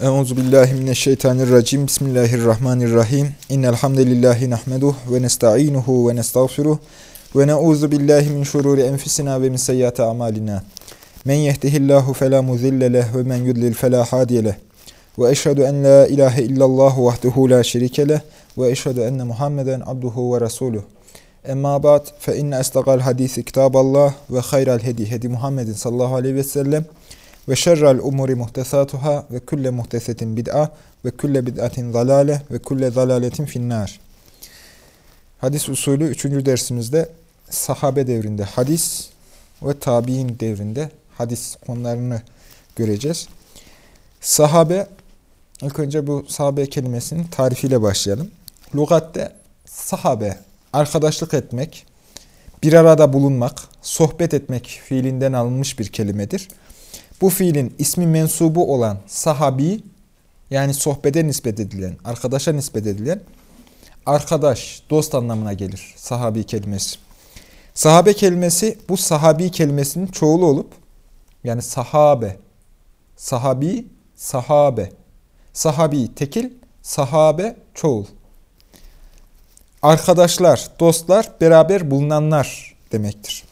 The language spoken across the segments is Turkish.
Euzu billahi mineşşeytanirracim. Bismillahirrahmanirrahim. İnnel hamdelellahi nahmeduhu ve nestainuhu ve nestağfiruh ve na'uzu billahi min şururi enfusina ve min seyyiati amalina. Men yehdihillahu fela mudille leh ve men yudlil fela hadiye leh. Ve eşhedü en la ilahe illallah vahdehu la şerike leh ve eşhedü enne Muhammeden abduhu ve resuluh. Emma ba'd fe inne estaqal hadisi kitaballah ve hayral hedi hedi Muhammedin sallallahu aleyhi ve sellem ve şerrel umuri muhtesatuhâ ve külle muhtesetin bid'a ve külle bid'atin zalale ve külle zalaletin finnâr. Hadis usulü 3. dersimizde sahabe devrinde hadis ve tabi'in devrinde hadis konularını göreceğiz. Sahabe, ilk önce bu sahabe kelimesinin tarifiyle başlayalım. Lugatte sahabe, arkadaşlık etmek, bir arada bulunmak, sohbet etmek fiilinden alınmış bir kelimedir. Bu fiilin ismi mensubu olan sahabi yani sohbete nispet edilen, arkadaşa nispet edilen arkadaş, dost anlamına gelir sahabi kelimesi. Sahabe kelimesi bu sahabi kelimesinin çoğulu olup yani sahabe, sahabi, sahabe, sahabi tekil, sahabe çoğul. Arkadaşlar, dostlar, beraber bulunanlar demektir.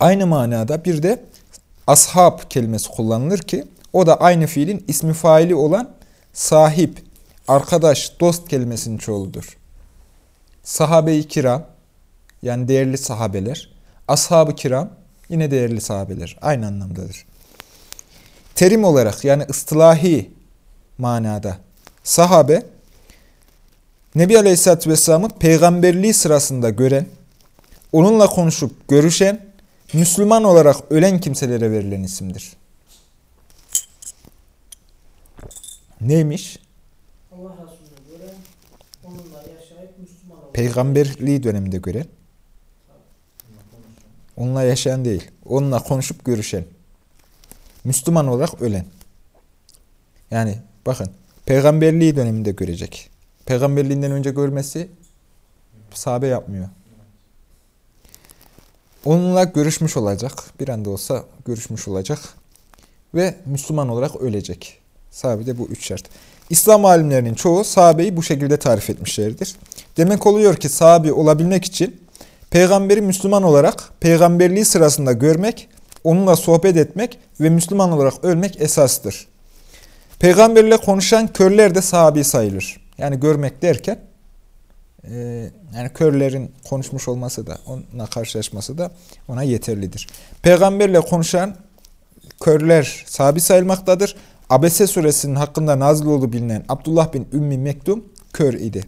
Aynı manada bir de ashab kelimesi kullanılır ki o da aynı fiilin ismi faili olan sahip, arkadaş, dost kelimesinin çoğuludur. Sahabe-i kiram yani değerli sahabeler, ashab-ı kiram yine değerli sahabeler. Aynı anlamdadır. Terim olarak yani ıstılahi manada sahabe Nebi Aleyhisselatü Vesselam'ı peygamberliği sırasında gören, onunla konuşup görüşen Müslüman olarak ölen kimselere verilen isimdir. Neymiş? Allah Resulü'ne göre onunla yaşayıp Müslüman olan. Peygamberliği döneminde gören. Onunla yaşayan değil. Onunla konuşup görüşen. Müslüman olarak ölen. Yani bakın peygamberliği döneminde görecek. Peygamberliğinden önce görmesi sahabe yapmıyor. Onunla görüşmüş olacak. Bir anda olsa görüşmüş olacak. Ve Müslüman olarak ölecek. Sahabede bu üç şart. İslam alimlerinin çoğu sahabeyi bu şekilde tarif etmişlerdir. Demek oluyor ki sahabe olabilmek için peygamberi Müslüman olarak peygamberliği sırasında görmek, onunla sohbet etmek ve Müslüman olarak ölmek esastır. Peygamberle konuşan körler de sahabi sayılır. Yani görmek derken ee, yani körlerin konuşmuş olması da, onunla karşılaşması da ona yeterlidir. Peygamberle konuşan körler sahabi sayılmaktadır. Abese suresinin hakkında nazil olduğu bilinen Abdullah bin Ümmi Mektum kör idi.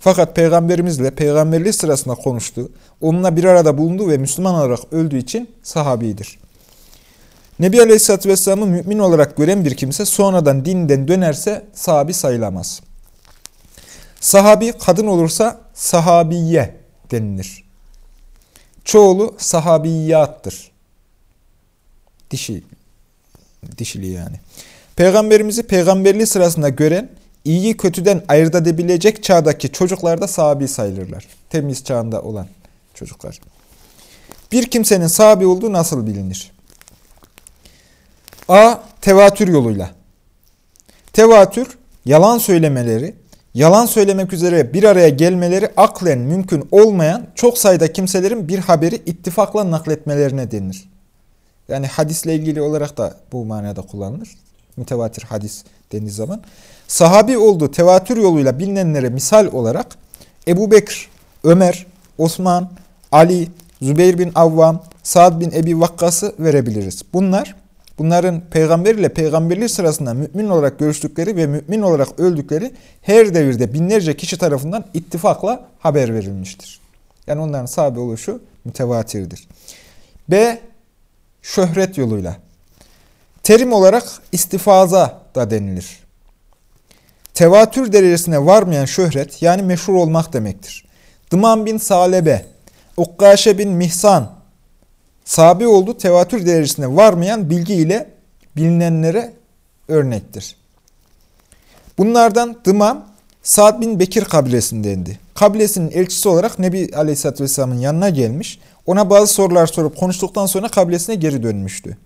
Fakat peygamberimizle peygamberliği sırasında konuştu. Onunla bir arada bulundu ve Müslüman olarak öldüğü için sahabidir. Nebi Aleyhisselatü Vesselam'ı mümin olarak gören bir kimse sonradan dinden dönerse sahabi sayılamaz. Sahabi kadın olursa sahabiye denilir. Çoğulu sahabiyattır. Dişi, dişili yani. Peygamberimizi peygamberliği sırasında gören, iyiyi kötüden ayırt edebilecek çağdaki çocuklar da sahabi sayılırlar. Temiz çağında olan çocuklar. Bir kimsenin sahabi olduğu nasıl bilinir? A. Tevatür yoluyla. Tevatür, yalan söylemeleri, yalan söylemek üzere bir araya gelmeleri aklen mümkün olmayan çok sayıda kimselerin bir haberi ittifakla nakletmelerine denir. Yani hadisle ilgili olarak da bu manada kullanılır. Mütevatir hadis dendiği zaman. Sahabi olduğu tevatür yoluyla bilinenlere misal olarak Ebu Bekir, Ömer, Osman, Ali, Zübeyir bin Avvam, Sa'd bin Ebi Vakkas'ı verebiliriz. Bunlar Bunların peygamber ile peygamberliği sırasında mümin olarak görüştükleri ve mümin olarak öldükleri her devirde binlerce kişi tarafından ittifakla haber verilmiştir. Yani onların sahabe oluşu mütevatirdir. B. Şöhret yoluyla. Terim olarak istifaza da denilir. Tevatür derecesine varmayan şöhret yani meşhur olmak demektir. Dıman bin Salebe, Ukkaşe bin Mihsan sabi olduğu tevatür derecesine varmayan bilgi ile bilinenlere örnektir. Bunlardan Dımam, Sa'd bin Bekir kabilesindendi. Kabilesinin elçisi olarak Nebi Aleyhisselatü Vesselam'ın yanına gelmiş, ona bazı sorular sorup konuştuktan sonra kabilesine geri dönmüştü.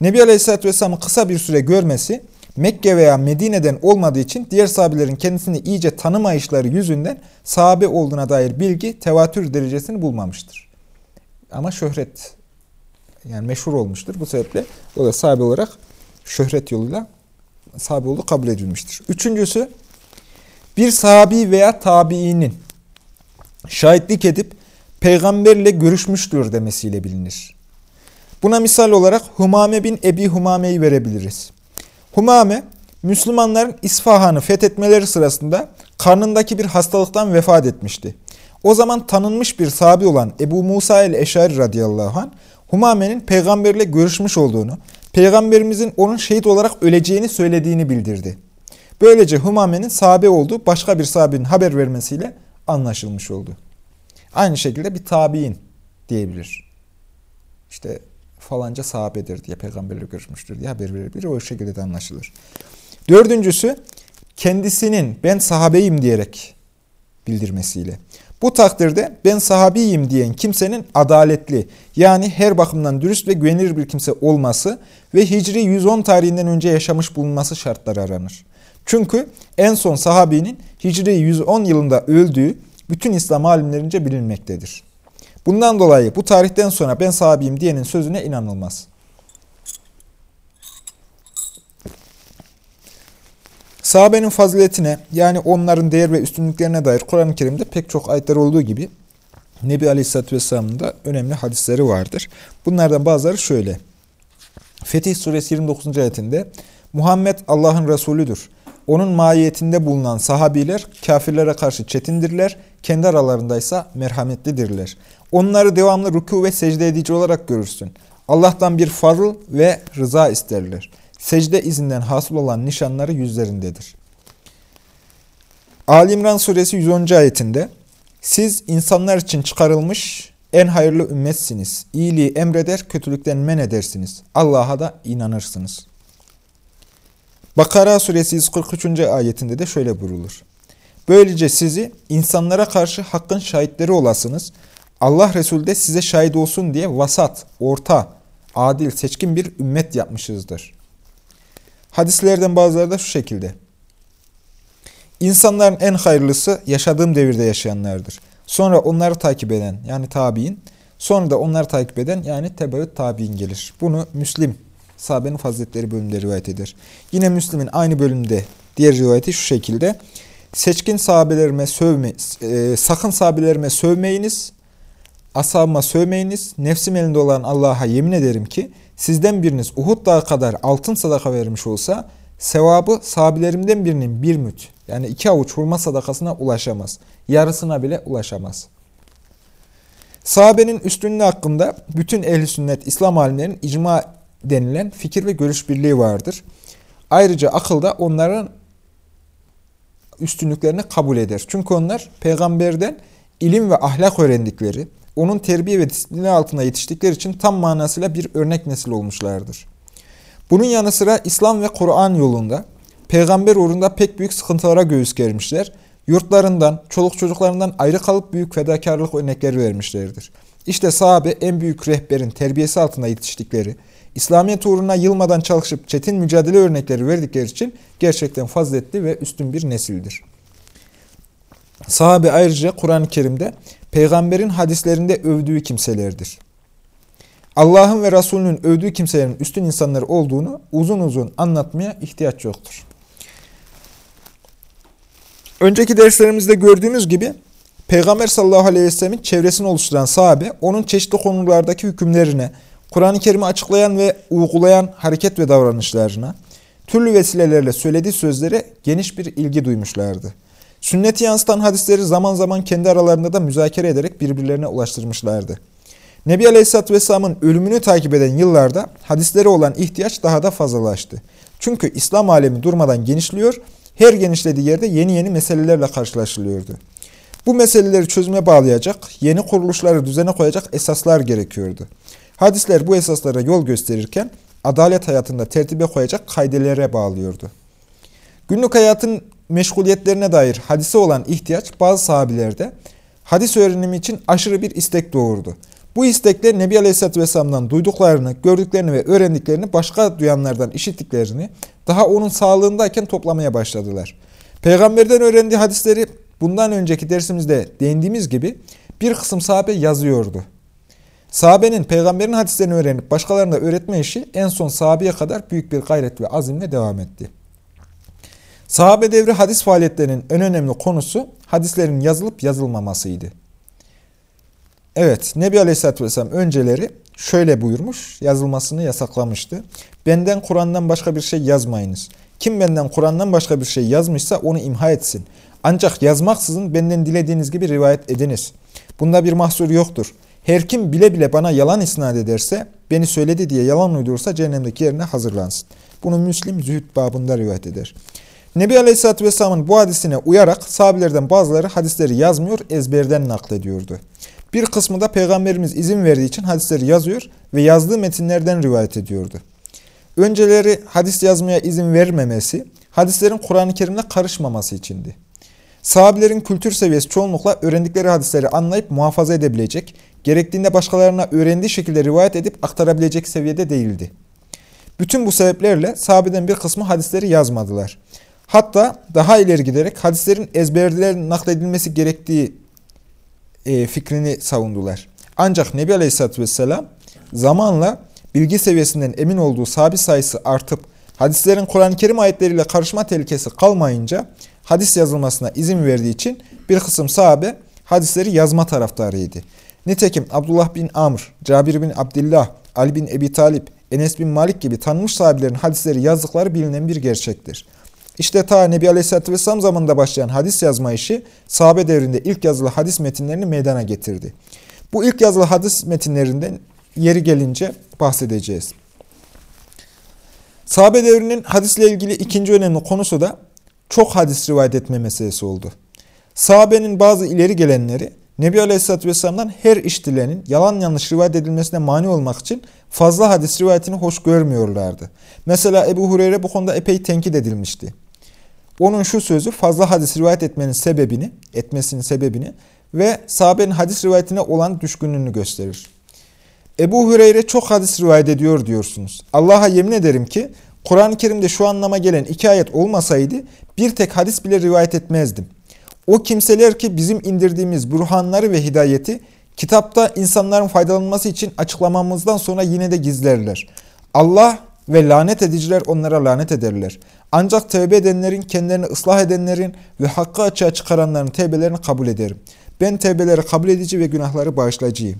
Nebi Aleyhisselatü Vesselam'ın kısa bir süre görmesi Mekke veya Medine'den olmadığı için diğer sahabelerin kendisini iyice tanımayışları yüzünden sahabe olduğuna dair bilgi tevatür derecesini bulmamıştır. Ama şöhret yani meşhur olmuştur. Bu sebeple o da sahabe olarak şöhret yoluyla sahabe olduğu kabul edilmiştir. Üçüncüsü bir sahabi veya tabiinin şahitlik edip peygamberle görüşmüştür demesiyle bilinir. Buna misal olarak Humame bin Ebi Humame'yi verebiliriz. Humame, Müslümanların İsfahan'ı fethetmeleri sırasında karnındaki bir hastalıktan vefat etmişti. O zaman tanınmış bir sahabi olan Ebu Musa el-Eşari radıyallahu anh, Humame'nin peygamberle görüşmüş olduğunu, peygamberimizin onun şehit olarak öleceğini söylediğini bildirdi. Böylece Humame'nin sahabe olduğu başka bir sahabenin haber vermesiyle anlaşılmış oldu. Aynı şekilde bir tabi'in diyebilir. İşte falanca sahabedir diye peygamberle görüşmüştür diye haber verebilir. O şekilde de anlaşılır. Dördüncüsü kendisinin ben sahabeyim diyerek bildirmesiyle. Bu takdirde ben sahabiyim diyen kimsenin adaletli yani her bakımdan dürüst ve güvenilir bir kimse olması ve Hicri 110 tarihinden önce yaşamış bulunması şartları aranır. Çünkü en son sahabinin Hicri 110 yılında öldüğü bütün İslam alimlerince bilinmektedir. Bundan dolayı bu tarihten sonra ben sahabiyim diyenin sözüne inanılmaz. Sahabenin faziletine yani onların değer ve üstünlüklerine dair Kur'an-ı Kerim'de pek çok ayetler olduğu gibi Nebi Aleyhisselatü Vesselam'ın da önemli hadisleri vardır. Bunlardan bazıları şöyle. Fetih Suresi 29. ayetinde Muhammed Allah'ın Resulüdür. Onun mahiyetinde bulunan sahabiler kafirlere karşı çetindirler, kendi aralarındaysa merhametlidirler. Onları devamlı rükû ve secde edici olarak görürsün. Allah'tan bir farıl ve rıza isterler. Secde izinden hasıl olan nişanları yüzlerindedir. Ali İmran suresi 110. ayetinde Siz insanlar için çıkarılmış en hayırlı ümmetsiniz. İyiliği emreder, kötülükten men edersiniz. Allah'a da inanırsınız. Bakara suresi 143. ayetinde de şöyle buyrulur. Böylece sizi insanlara karşı hakkın şahitleri olasınız. Allah Resulü de size şahit olsun diye vasat, orta, adil, seçkin bir ümmet yapmışızdır. Hadislerden bazıları da şu şekilde. İnsanların en hayırlısı yaşadığım devirde yaşayanlardır. Sonra onları takip eden yani tabi'in, sonra da onları takip eden yani tebeut tabi'in gelir. Bunu Müslim sahabenin faziletleri bölümünde rivayet eder. Yine Müslim'in aynı bölümde diğer rivayeti şu şekilde. Seçkin sahabelerime sövme, e, sakın sahabelerime sövmeyiniz, ashabıma sövmeyiniz, nefsim elinde olan Allah'a yemin ederim ki sizden biriniz Uhud dağı kadar altın sadaka vermiş olsa sevabı sahabelerimden birinin bir müt yani iki avuç hurma sadakasına ulaşamaz. Yarısına bile ulaşamaz. Sahabenin üstünlüğü hakkında bütün ehli sünnet İslam alimlerinin icma denilen fikir ve görüş birliği vardır. Ayrıca akılda onların üstünlüklerini kabul eder. Çünkü onlar peygamberden ilim ve ahlak öğrendikleri, onun terbiye ve disiplini altında yetiştikleri için tam manasıyla bir örnek nesil olmuşlardır. Bunun yanı sıra İslam ve Kur'an yolunda peygamber uğrunda pek büyük sıkıntılara göğüs germişler. Yurtlarından, çoluk çocuklarından ayrı kalıp büyük fedakarlık örnekleri vermişlerdir. İşte sahabe en büyük rehberin terbiyesi altında yetiştikleri, İslamiyet uğruna yılmadan çalışıp çetin mücadele örnekleri verdikleri için gerçekten faziletli ve üstün bir nesildir. Sahabe ayrıca Kur'an-ı Kerim'de peygamberin hadislerinde övdüğü kimselerdir. Allah'ın ve Resulünün övdüğü kimselerin üstün insanlar olduğunu uzun uzun anlatmaya ihtiyaç yoktur. Önceki derslerimizde gördüğümüz gibi Peygamber sallallahu aleyhi ve sellemin çevresini oluşturan sahabe onun çeşitli konulardaki hükümlerine, Kur'an-ı Kerim'i açıklayan ve uygulayan hareket ve davranışlarına, türlü vesilelerle söylediği sözlere geniş bir ilgi duymuşlardı. Sünneti yansıtan hadisleri zaman zaman kendi aralarında da müzakere ederek birbirlerine ulaştırmışlardı. Nebi Aleyhisselatü Vesselam'ın ölümünü takip eden yıllarda hadislere olan ihtiyaç daha da fazlalaştı. Çünkü İslam alemi durmadan genişliyor, her genişlediği yerde yeni yeni meselelerle karşılaşılıyordu. Bu meseleleri çözüme bağlayacak, yeni kuruluşları düzene koyacak esaslar gerekiyordu. Hadisler bu esaslara yol gösterirken adalet hayatında tertibe koyacak kaidelere bağlıyordu. Günlük hayatın meşguliyetlerine dair hadise olan ihtiyaç bazı sahabilerde hadis öğrenimi için aşırı bir istek doğurdu. Bu istekler Nebi Aleyhisselatü Vesselam'dan duyduklarını, gördüklerini ve öğrendiklerini başka duyanlardan işittiklerini daha onun sağlığındayken toplamaya başladılar. Peygamberden öğrendiği hadisleri bundan önceki dersimizde değindiğimiz gibi bir kısım sahabe yazıyordu. Sahabenin peygamberin hadislerini öğrenip başkalarına öğretme işi en son sahabeye kadar büyük bir gayret ve azimle devam etti. Sahabe devri hadis faaliyetlerinin en önemli konusu hadislerin yazılıp yazılmamasıydı. Evet, Nebi Aleyhisselatü Vesselam önceleri şöyle buyurmuş, yazılmasını yasaklamıştı. Benden Kur'an'dan başka bir şey yazmayınız. Kim benden Kur'an'dan başka bir şey yazmışsa onu imha etsin. Ancak yazmaksızın benden dilediğiniz gibi rivayet ediniz. Bunda bir mahsur yoktur. Her kim bile bile bana yalan isnat ederse, beni söyledi diye yalan uydurursa cehennemdeki yerine hazırlansın. Bunu Müslim Zühd babında rivayet eder. Nebi Aleyhisselatü Vesselam'ın bu hadisine uyarak sahabelerden bazıları hadisleri yazmıyor, ezberden naklediyordu. Bir kısmı da Peygamberimiz izin verdiği için hadisleri yazıyor ve yazdığı metinlerden rivayet ediyordu. Önceleri hadis yazmaya izin vermemesi, hadislerin Kur'an-ı Kerim'le karışmaması içindi. Sahabilerin kültür seviyesi çoğunlukla öğrendikleri hadisleri anlayıp muhafaza edebilecek, gerektiğinde başkalarına öğrendiği şekilde rivayet edip aktarabilecek seviyede değildi. Bütün bu sebeplerle sahabeden bir kısmı hadisleri yazmadılar. Hatta daha ileri giderek hadislerin ezberden nakledilmesi gerektiği e, fikrini savundular. Ancak Nebi Aleyhisselatü Vesselam zamanla bilgi seviyesinden emin olduğu sahabi sayısı artıp hadislerin Kur'an-ı Kerim ayetleriyle karışma tehlikesi kalmayınca hadis yazılmasına izin verdiği için bir kısım sahabe hadisleri yazma taraftarıydı. Nitekim Abdullah bin Amr, Cabir bin Abdullah, Ali bin Ebi Talip, Enes bin Malik gibi tanınmış sahabelerin hadisleri yazdıkları bilinen bir gerçektir. İşte ta Nebi Aleyhisselatü Vesselam zamanında başlayan hadis yazma işi sahabe devrinde ilk yazılı hadis metinlerini meydana getirdi. Bu ilk yazılı hadis metinlerinden yeri gelince bahsedeceğiz. Sahabe devrinin hadisle ilgili ikinci önemli konusu da çok hadis rivayet etme meselesi oldu. Sahabenin bazı ileri gelenleri Nebi Aleyhisselatü Vesselam'dan her iştilenin yalan yanlış rivayet edilmesine mani olmak için fazla hadis rivayetini hoş görmüyorlardı. Mesela Ebu Hureyre bu konuda epey tenkit edilmişti. Onun şu sözü fazla hadis rivayet etmenin sebebini, etmesinin sebebini ve sahabenin hadis rivayetine olan düşkünlüğünü gösterir. Ebu Hüreyre çok hadis rivayet ediyor diyorsunuz. Allah'a yemin ederim ki Kur'an-ı Kerim'de şu anlama gelen iki ayet olmasaydı bir tek hadis bile rivayet etmezdim. O kimseler ki bizim indirdiğimiz burhanları ve hidayeti kitapta insanların faydalanması için açıklamamızdan sonra yine de gizlerler. Allah ve lanet ediciler onlara lanet ederler. Ancak tevbe edenlerin, kendilerini ıslah edenlerin ve hakkı açığa çıkaranların tevbelerini kabul ederim. Ben tevbeleri kabul edici ve günahları bağışlayıcıyım.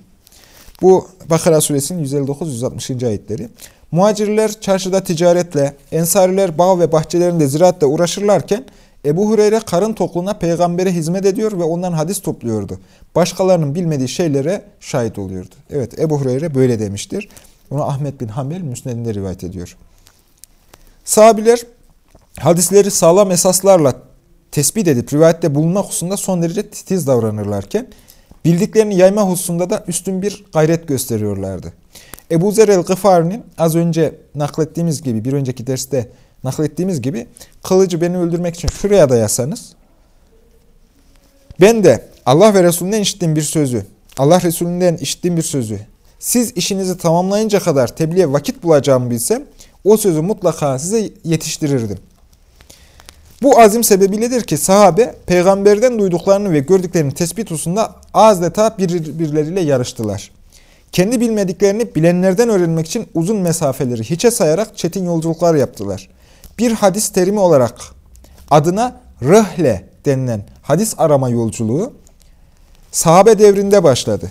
Bu Bakara suresinin 159-160. ayetleri. Muhacirler çarşıda ticaretle, ensariler bağ ve bahçelerinde ziraatle uğraşırlarken Ebu Hureyre karın tokluğuna peygambere hizmet ediyor ve ondan hadis topluyordu. Başkalarının bilmediği şeylere şahit oluyordu. Evet Ebu Hureyre böyle demiştir. Bunu Ahmet bin Hamel Müsned'inde rivayet ediyor. Sahabiler hadisleri sağlam esaslarla tespit edip rivayette bulunmak hususunda son derece titiz davranırlarken bildiklerini yayma hususunda da üstün bir gayret gösteriyorlardı. Ebu Zer el-Gıfari'nin az önce naklettiğimiz gibi bir önceki derste naklettiğimiz gibi kılıcı beni öldürmek için şuraya dayasanız ben de Allah ve Resulünden işittiğim bir sözü Allah Resulünden işittiğim bir sözü siz işinizi tamamlayınca kadar tebliğe vakit bulacağımı bilsem o sözü mutlaka size yetiştirirdim. Bu azim sebebiyledir ki sahabe peygamberden duyduklarını ve gördüklerini tespit hususunda adeta birbirleriyle yarıştılar. Kendi bilmediklerini bilenlerden öğrenmek için uzun mesafeleri hiçe sayarak çetin yolculuklar yaptılar. Bir hadis terimi olarak adına rıhle denilen hadis arama yolculuğu sahabe devrinde başladı.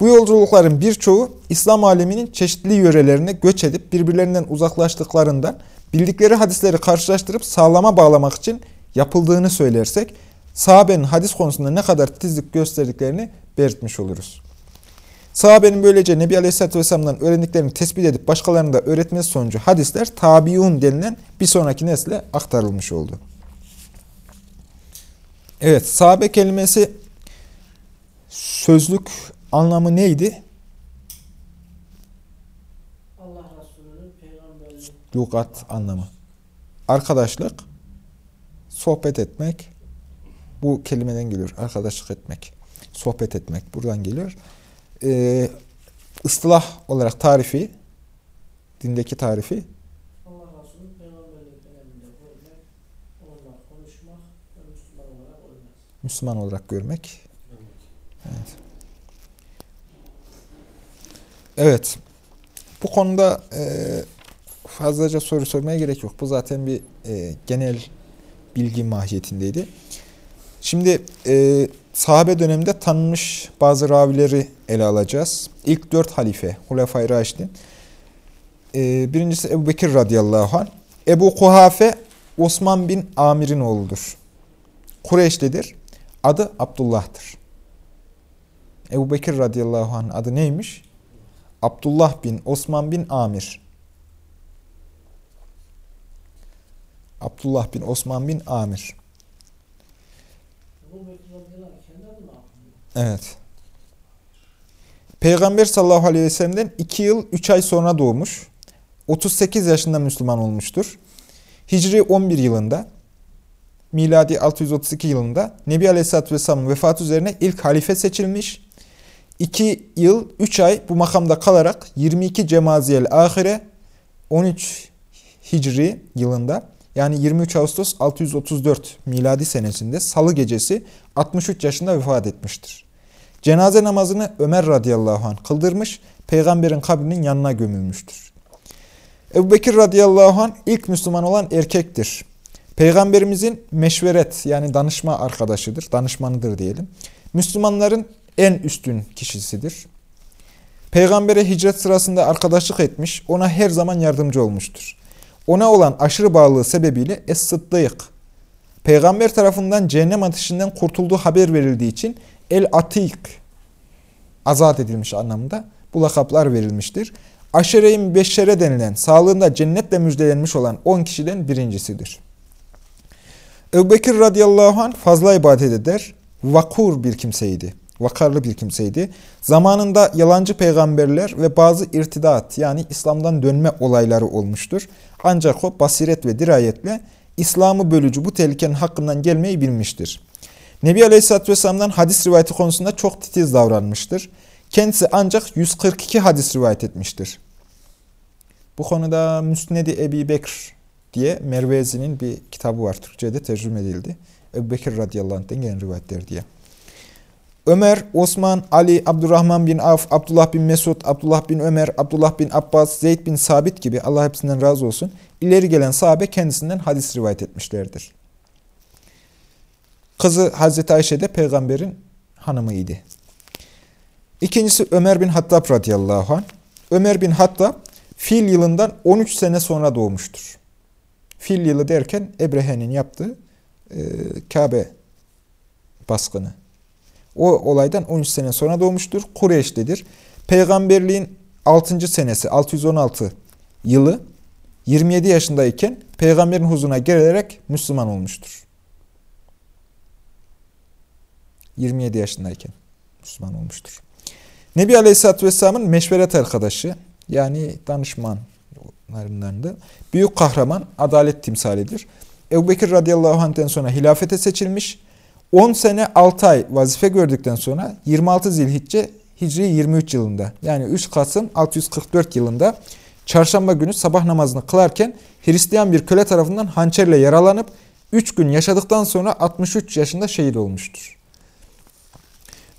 Bu yolculukların birçoğu İslam aleminin çeşitli yörelerine göç edip birbirlerinden uzaklaştıklarından bildikleri hadisleri karşılaştırıp sağlama bağlamak için yapıldığını söylersek sahabenin hadis konusunda ne kadar titizlik gösterdiklerini belirtmiş oluruz. Sahabenin böylece Nebi Aleyhisselatü Vesselam'dan öğrendiklerini tespit edip başkalarına da öğretmesi sonucu hadisler tabiun denilen bir sonraki nesle aktarılmış oldu. Evet, sahabe kelimesi sözlük anlamı neydi? Allah Resulü'nün peygamberliği. Lugat anlamı. Arkadaşlık, sohbet etmek, bu kelimeden geliyor. Arkadaşlık etmek, sohbet etmek buradan geliyor. Ee, ıstılah olarak tarifi, dindeki tarifi. Müslüman olarak görmek. Evet. Evet. Bu konuda e, fazlaca soru sormaya gerek yok. Bu zaten bir e, genel bilgi mahiyetindeydi. Şimdi e, sahabe döneminde tanınmış bazı ravileri ele alacağız. İlk dört halife, Hulefai Raşidin. E, birincisi Ebu Bekir radıyallahu anh. Ebu Kuhafe, Osman bin Amir'in oğludur. Kureyşlidir. Adı Abdullah'tır. Ebu Bekir radıyallahu anh adı neymiş? Abdullah bin Osman bin Amir. Abdullah bin Osman bin Amir. Evet. Peygamber sallallahu aleyhi ve sellem'den 2 yıl 3 ay sonra doğmuş. 38 yaşında Müslüman olmuştur. Hicri 11 yılında, miladi 632 yılında Nebi Aleyhisselatü Vesselam'ın vefatı üzerine ilk halife seçilmiş. 2 yıl 3 ay bu makamda kalarak 22 Cemaziyel Ahire 13 Hicri yılında yani 23 Ağustos 634 miladi senesinde salı gecesi 63 yaşında vefat etmiştir. Cenaze namazını Ömer radıyallahu anh kıldırmış, peygamberin kabrinin yanına gömülmüştür. Ebu Bekir radıyallahu anh ilk Müslüman olan erkektir. Peygamberimizin meşveret yani danışma arkadaşıdır, danışmanıdır diyelim. Müslümanların en üstün kişisidir. Peygambere hicret sırasında arkadaşlık etmiş, ona her zaman yardımcı olmuştur. Ona olan aşırı bağlılığı sebebiyle Es-Sıddık, Peygamber tarafından cehennem ateşinden kurtulduğu haber verildiği için El-Atik, azat edilmiş anlamında bu lakaplar verilmiştir. Aşere-i Beşşere denilen, sağlığında cennetle müjdelenmiş olan 10 kişiden birincisidir. Ebu Bekir radıyallahu anh fazla ibadet eder, vakur bir kimseydi, vakarlı bir kimseydi. Zamanında yalancı peygamberler ve bazı irtidat yani İslam'dan dönme olayları olmuştur. Ancak o basiret ve dirayetle İslam'ı bölücü bu tehlikenin hakkından gelmeyi bilmiştir. Nebi Aleyhisselatü Vesselam'dan hadis rivayeti konusunda çok titiz davranmıştır. Kendisi ancak 142 hadis rivayet etmiştir. Bu konuda Müsned-i Ebi Bekir diye Mervezi'nin bir kitabı var. Türkçe'de tercüme edildi. Ebu Bekir radıyallahu anh'ten gelen rivayetler diye. Ömer, Osman, Ali, Abdurrahman bin Af, Abdullah bin Mesud, Abdullah bin Ömer, Abdullah bin Abbas, Zeyd bin Sabit gibi Allah hepsinden razı olsun. ileri gelen sahabe kendisinden hadis rivayet etmişlerdir. Kızı Hazreti Ayşe de peygamberin hanımıydı. İkincisi Ömer bin Hattab radıyallahu anh. Ömer bin Hattab fil yılından 13 sene sonra doğmuştur. Fil yılı derken Ebrehe'nin yaptığı e, Kabe baskını. O olaydan 13 sene sonra doğmuştur. Kureyş'tedir. Peygamberliğin 6. senesi 616 yılı 27 yaşındayken peygamberin huzuruna gelerek Müslüman olmuştur. 27 yaşındayken Müslüman olmuştur. Nebi Aleyhisselatü Vesselam'ın meşveret arkadaşı yani danışmanlarındandı. Büyük kahraman adalet timsalidir. Ebu Bekir radıyallahu anh'ten sonra hilafete seçilmiş. 10 sene 6 ay vazife gördükten sonra 26 Zilhicce Hicri 23 yılında yani 3 Kasım 644 yılında çarşamba günü sabah namazını kılarken Hristiyan bir köle tarafından hançerle yaralanıp 3 gün yaşadıktan sonra 63 yaşında şehit olmuştur.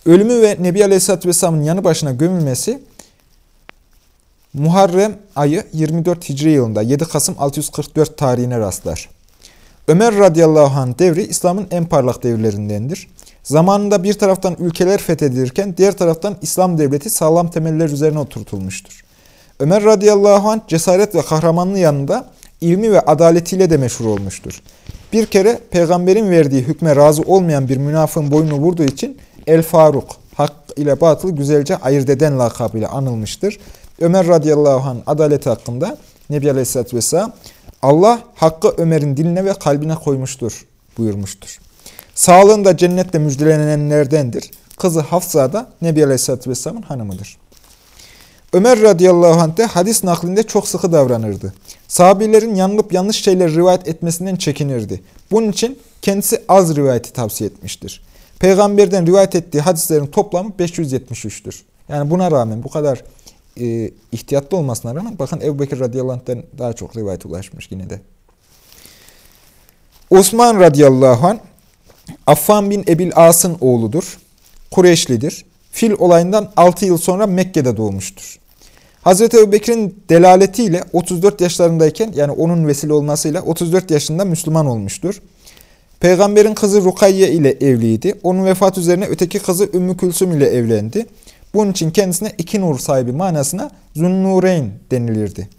Ölümü ve Nebi Aleyhisselatü Vesselam'ın yanı başına gömülmesi Muharrem ayı 24 Hicri yılında 7 Kasım 644 tarihine rastlar. Ömer radıyallahu anh devri İslam'ın en parlak devirlerindendir. Zamanında bir taraftan ülkeler fethedilirken diğer taraftan İslam devleti sağlam temeller üzerine oturtulmuştur. Ömer radıyallahu anh cesaret ve kahramanlığı yanında ilmi ve adaletiyle de meşhur olmuştur. Bir kere peygamberin verdiği hükme razı olmayan bir münafığın boynunu vurduğu için El Faruk, hak ile batılı güzelce ayırt eden lakabıyla anılmıştır. Ömer radıyallahu anh adaleti hakkında Nebi Aleyhisselatü Vesselam Allah hakkı Ömer'in diline ve kalbine koymuştur buyurmuştur. Sağlığında cennetle müjdelenenlerdendir. Kızı Hafsa da Nebi Aleyhisselatü Vesselam'ın hanımıdır. Ömer radıyallahu anh de hadis naklinde çok sıkı davranırdı. Sahabilerin yanılıp yanlış şeyler rivayet etmesinden çekinirdi. Bunun için kendisi az rivayeti tavsiye etmiştir. Peygamberden rivayet ettiği hadislerin toplamı 573'tür. Yani buna rağmen bu kadar e, ihtiyatlı olmasına rağmen bakın Ebu Bekir radıyallahu anh'tan daha çok rivayet ulaşmış yine de. Osman radıyallahu anh Affan bin Ebil As'ın oğludur. Kureyşlidir. Fil olayından 6 yıl sonra Mekke'de doğmuştur. Hazreti Ebubekir'in delaletiyle 34 yaşlarındayken yani onun vesile olmasıyla 34 yaşında Müslüman olmuştur. Peygamberin kızı Rukayye ile evliydi. Onun vefat üzerine öteki kızı Ümmü Külsüm ile evlendi. Bunun için kendisine iki nur sahibi manasına Zunnureyn denilirdi.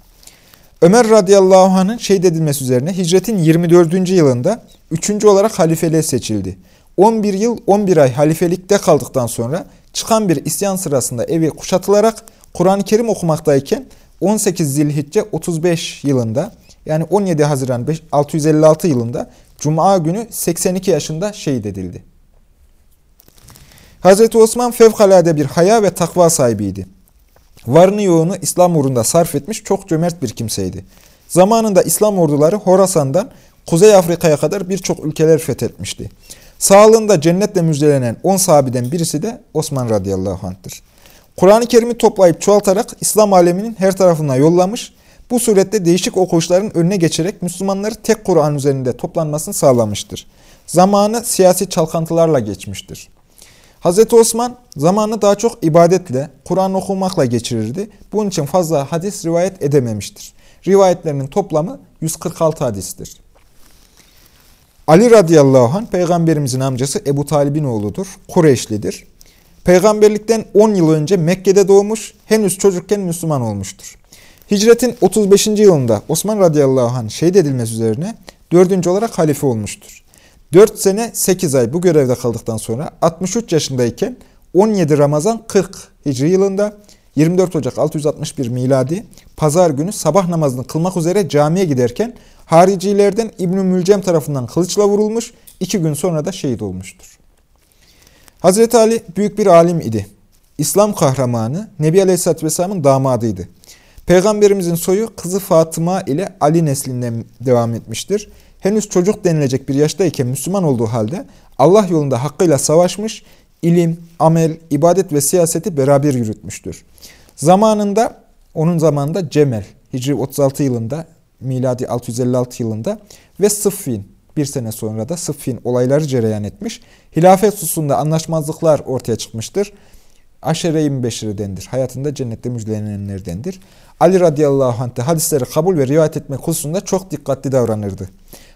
Ömer radıyallahu anh'ın şehit edilmesi üzerine hicretin 24. yılında 3. olarak halifeliğe seçildi. 11 yıl 11 ay halifelikte kaldıktan sonra çıkan bir isyan sırasında evi kuşatılarak Kur'an-ı Kerim okumaktayken 18 Zilhicce 35 yılında yani 17 Haziran 656 yılında Cuma günü 82 yaşında şehit edildi. Hazreti Osman fevkalade bir haya ve takva sahibiydi. Varını yoğunu İslam uğrunda sarf etmiş çok cömert bir kimseydi. Zamanında İslam orduları Horasan'dan Kuzey Afrika'ya kadar birçok ülkeler fethetmişti. Sağlığında cennetle müjdelenen 10 sahabeden birisi de Osman radıyallahu anh'tır. Kur'an-ı Kerim'i toplayıp çoğaltarak İslam aleminin her tarafına yollamış, bu surette değişik okuyuşların önüne geçerek Müslümanları tek Kur'an üzerinde toplanmasını sağlamıştır. Zamanı siyasi çalkantılarla geçmiştir. Hz. Osman zamanı daha çok ibadetle, Kur'an okumakla geçirirdi. Bunun için fazla hadis rivayet edememiştir. Rivayetlerinin toplamı 146 hadistir. Ali radıyallahu anh peygamberimizin amcası Ebu Talib'in oğludur. Kureyşlidir. Peygamberlikten 10 yıl önce Mekke'de doğmuş, henüz çocukken Müslüman olmuştur. Hicretin 35. yılında Osman radıyallahu anh şehit edilmesi üzerine 4. olarak halife olmuştur. 4 sene 8 ay bu görevde kaldıktan sonra 63 yaşındayken 17 Ramazan 40 Hicri yılında 24 Ocak 661 miladi pazar günü sabah namazını kılmak üzere camiye giderken haricilerden İbn-i Mülcem tarafından kılıçla vurulmuş, iki gün sonra da şehit olmuştur. Hazreti Ali büyük bir alim idi. İslam kahramanı Nebi Aleyhisselatü Vesselam'ın damadıydı. Peygamberimizin soyu kızı Fatıma ile Ali neslinden devam etmiştir. Henüz çocuk denilecek bir yaştayken Müslüman olduğu halde Allah yolunda hakkıyla savaşmış, ilim, amel, ibadet ve siyaseti beraber yürütmüştür. Zamanında, onun zamanında Cemel, Hicri 36 yılında, miladi 656 yılında ve Sıffin, bir sene sonra da Sıffin olayları cereyan etmiş. Hilafet hususunda anlaşmazlıklar ortaya çıkmıştır. Aşere-i Beşiri'dendir. Hayatında cennette müjdelenenlerdendir. Ali radıyallahu anh de hadisleri kabul ve rivayet etmek hususunda çok dikkatli davranırdı.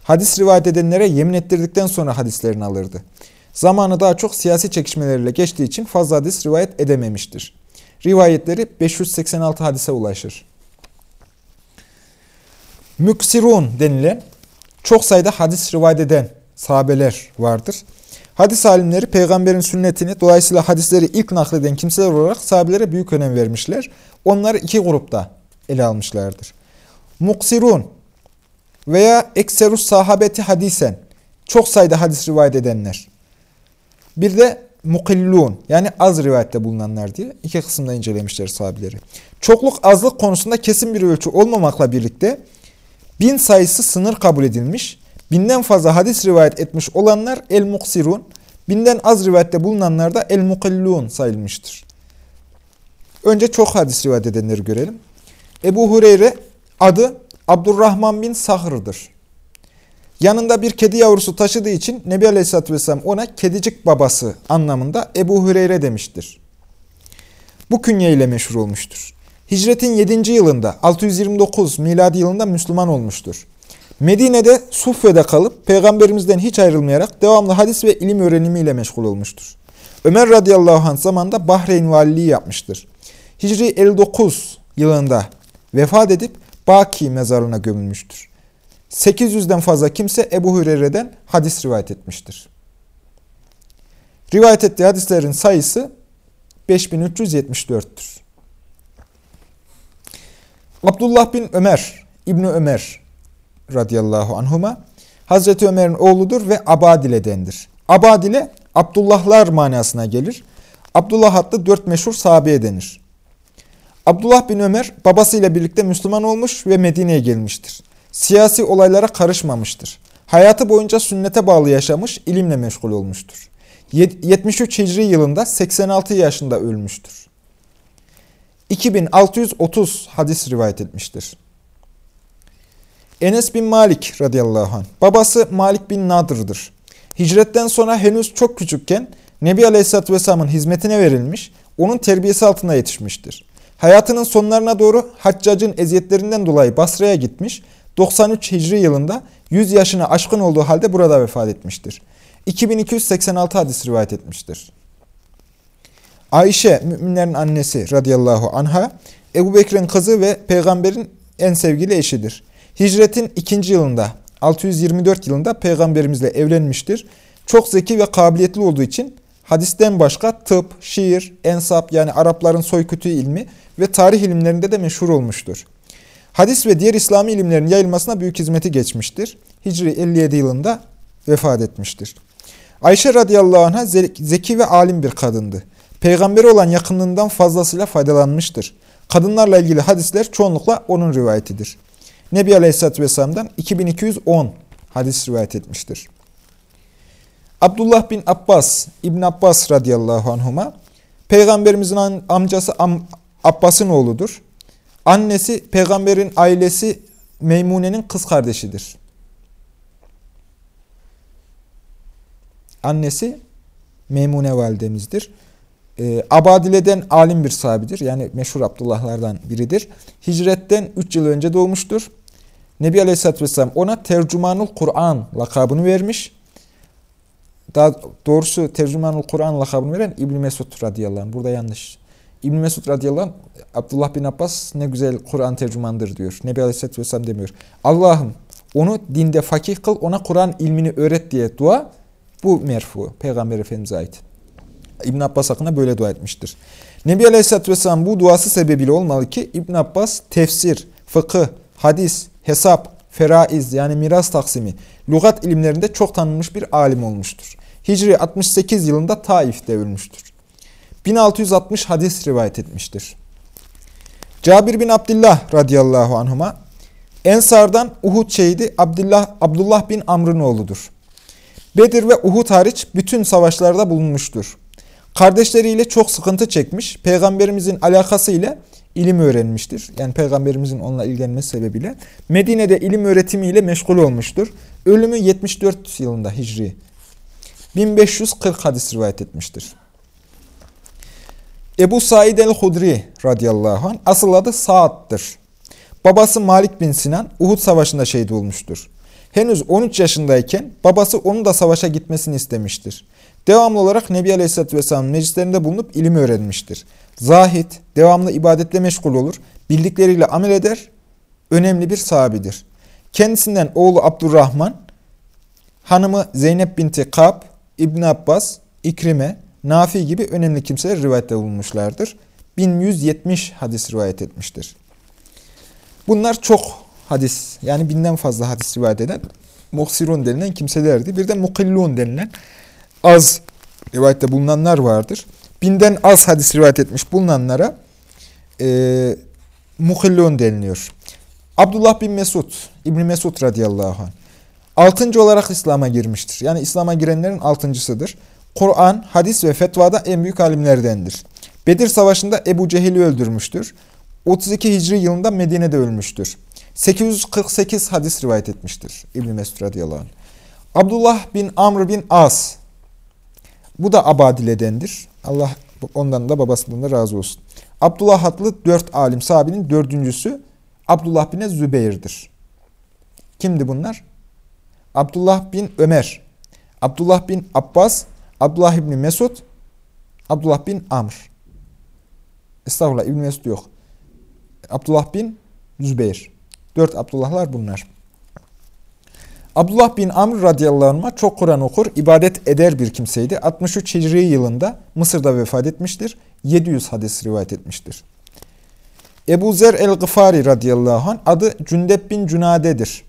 Hadis rivayet edenlere yemin ettirdikten sonra hadislerini alırdı. Zamanı daha çok siyasi çekişmelerle geçtiği için fazla hadis rivayet edememiştir. Rivayetleri 586 hadise ulaşır. Müksirun denilen çok sayıda hadis rivayet eden sahabeler vardır. Hadis alimleri peygamberin sünnetini dolayısıyla hadisleri ilk nakleden kimseler olarak sahabelere büyük önem vermişler. Onları iki grupta ele almışlardır. Muksirun veya ekserus sahabeti hadisen çok sayıda hadis rivayet edenler. Bir de mukillun yani az rivayette bulunanlar diye iki kısımda incelemişler sahabeleri. Çokluk azlık konusunda kesin bir ölçü olmamakla birlikte bin sayısı sınır kabul edilmiş. Binden fazla hadis rivayet etmiş olanlar el-muksirun, binden az rivayette bulunanlar da el-mukillun sayılmıştır. Önce çok hadis rivayet edenleri görelim. Ebu Hureyre adı Abdurrahman bin Sahr'dır. Yanında bir kedi yavrusu taşıdığı için Nebi Aleyhisselatü Vesselam ona kedicik babası anlamında Ebu Hüreyre demiştir. Bu künye ile meşhur olmuştur. Hicretin 7. yılında 629 miladi yılında Müslüman olmuştur. Medine'de Suffe'de kalıp peygamberimizden hiç ayrılmayarak devamlı hadis ve ilim öğrenimiyle meşgul olmuştur. Ömer radıyallahu anh zamanında Bahreyn valiliği yapmıştır. Hicri 59 yılında vefat edip Baki mezarlığına gömülmüştür. 800'den fazla kimse Ebu Hureyre'den hadis rivayet etmiştir. Rivayet ettiği hadislerin sayısı 5374'tür. Abdullah bin Ömer, İbni Ömer radıyallahu anhuma Hazreti Ömer'in oğludur ve Abadile'dendir. Abadile Abdullahlar manasına gelir. Abdullah adlı dört meşhur sahabeye denir. Abdullah bin Ömer babasıyla birlikte Müslüman olmuş ve Medine'ye gelmiştir. Siyasi olaylara karışmamıştır. Hayatı boyunca sünnete bağlı yaşamış, ilimle meşgul olmuştur. 73 Hicri yılında 86 yaşında ölmüştür. 2630 hadis rivayet etmiştir. Enes bin Malik radıyallahu anh. Babası Malik bin Nadır'dır. Hicretten sonra henüz çok küçükken Nebi Aleyhisselatü Vesselam'ın hizmetine verilmiş, onun terbiyesi altında yetişmiştir. Hayatının sonlarına doğru Haccac'ın eziyetlerinden dolayı Basra'ya gitmiş, 93 Hicri yılında 100 yaşına aşkın olduğu halde burada vefat etmiştir. 2286 hadis rivayet etmiştir. Ayşe, müminlerin annesi radıyallahu anha, Ebu Bekir'in kızı ve peygamberin en sevgili eşidir. Hicretin ikinci yılında, 624 yılında peygamberimizle evlenmiştir. Çok zeki ve kabiliyetli olduğu için hadisten başka tıp, şiir, ensap yani Arapların soykütü ilmi ve tarih ilimlerinde de meşhur olmuştur. Hadis ve diğer İslami ilimlerin yayılmasına büyük hizmeti geçmiştir. Hicri 57 yılında vefat etmiştir. Ayşe radıyallahu anh'a zeki ve alim bir kadındı. Peygamberi olan yakınlığından fazlasıyla faydalanmıştır. Kadınlarla ilgili hadisler çoğunlukla onun rivayetidir. Nebi Aleyhisselatü Vesselam'dan 2210 hadis rivayet etmiştir. Abdullah bin Abbas, İbn Abbas radıyallahu anhuma, Peygamberimizin amcası Am Abbas'ın oğludur. Annesi, peygamberin ailesi Meymune'nin kız kardeşidir. Annesi Meymune validemizdir. E, Abadile'den alim bir sahabidir. Yani meşhur Abdullahlardan biridir. Hicretten 3 yıl önce doğmuştur. Nebi Aleyhisselatü Vesselam ona Tercümanul Kur'an lakabını vermiş. Daha doğrusu Tercümanul Kur'an lakabını veren İbn Mesud radıyallahu anh. Burada yanlış. İbn Mesud radıyallahu anh, Abdullah bin Abbas ne güzel Kur'an tercümandır diyor. Nebi Aleyhisselatü Vesselam demiyor. Allah'ım onu dinde fakih kıl, ona Kur'an ilmini öğret diye dua. Bu merfu. Peygamber Efendimiz'e ait. İbn Abbas hakkında böyle dua etmiştir. Nebi Aleyhisselatü Vesselam bu duası sebebiyle olmalı ki İbn Abbas tefsir, fıkıh, hadis, hesap, feraiz yani miras taksimi, lügat ilimlerinde çok tanınmış bir alim olmuştur. Hicri 68 yılında Taif'te ölmüştür. 1660 hadis rivayet etmiştir. Cabir bin Abdullah radıyallahu anhuma Ensardan Uhud şehidi Abdullah, Abdullah bin Amr'ın oğludur. Bedir ve Uhud hariç bütün savaşlarda bulunmuştur. Kardeşleriyle çok sıkıntı çekmiş, peygamberimizin alakası ile ilim öğrenmiştir. Yani peygamberimizin onunla ilgilenmesi sebebiyle. Medine'de ilim öğretimiyle meşgul olmuştur. Ölümü 74 yılında Hicri. 1540 hadis rivayet etmiştir. Ebu Said el-Hudri radıyallahu anh asıl adı Saad'dır. Babası Malik bin Sinan Uhud savaşında şehit olmuştur. Henüz 13 yaşındayken babası onun da savaşa gitmesini istemiştir. Devamlı olarak Nebi Aleyhisselatü Vesselam'ın meclislerinde bulunup ilim öğrenmiştir. Zahit, devamlı ibadetle meşgul olur, bildikleriyle amel eder, önemli bir sahabidir. Kendisinden oğlu Abdurrahman, hanımı Zeynep binti Kab, İbn Abbas, İkrime, Nafi gibi önemli kimseler rivayette bulunmuşlardır. 1170 hadis rivayet etmiştir. Bunlar çok hadis, yani binden fazla hadis rivayet eden muhsirun denilen kimselerdi. Bir de mukillun denilen az rivayette bulunanlar vardır. Binden az hadis rivayet etmiş bulunanlara e, muhillun deniliyor. Abdullah bin Mesud, İbni Mesud radıyallahu anh. Altıncı olarak İslam'a girmiştir. Yani İslam'a girenlerin altıncısıdır. Kur'an, hadis ve fetvada en büyük alimlerdendir. Bedir Savaşı'nda Ebu Cehil'i öldürmüştür. 32 Hicri yılında Medine'de ölmüştür. 848 hadis rivayet etmiştir İbn Mesud radıyallahu anh. Abdullah bin Amr bin As. Bu da Abadile'dendir. Allah ondan da babasından da razı olsun. Abdullah adlı dört alim sahabinin dördüncüsü Abdullah bin Zübeyir'dir. Kimdi bunlar? Abdullah bin Ömer, Abdullah bin Abbas, Abdullah bin Mesud, Abdullah bin Amr. Estağfurullah İbn Mesud yok. Abdullah bin Zübeyir. Dört Abdullahlar bunlar. Abdullah bin Amr radıyallahu anh çok Kur'an okur, ibadet eder bir kimseydi. 63 Hicri yılında Mısır'da vefat etmiştir. 700 hadis rivayet etmiştir. Ebu Zer el-Gıfari radıyallahu anh adı Cündep bin Cunade'dir.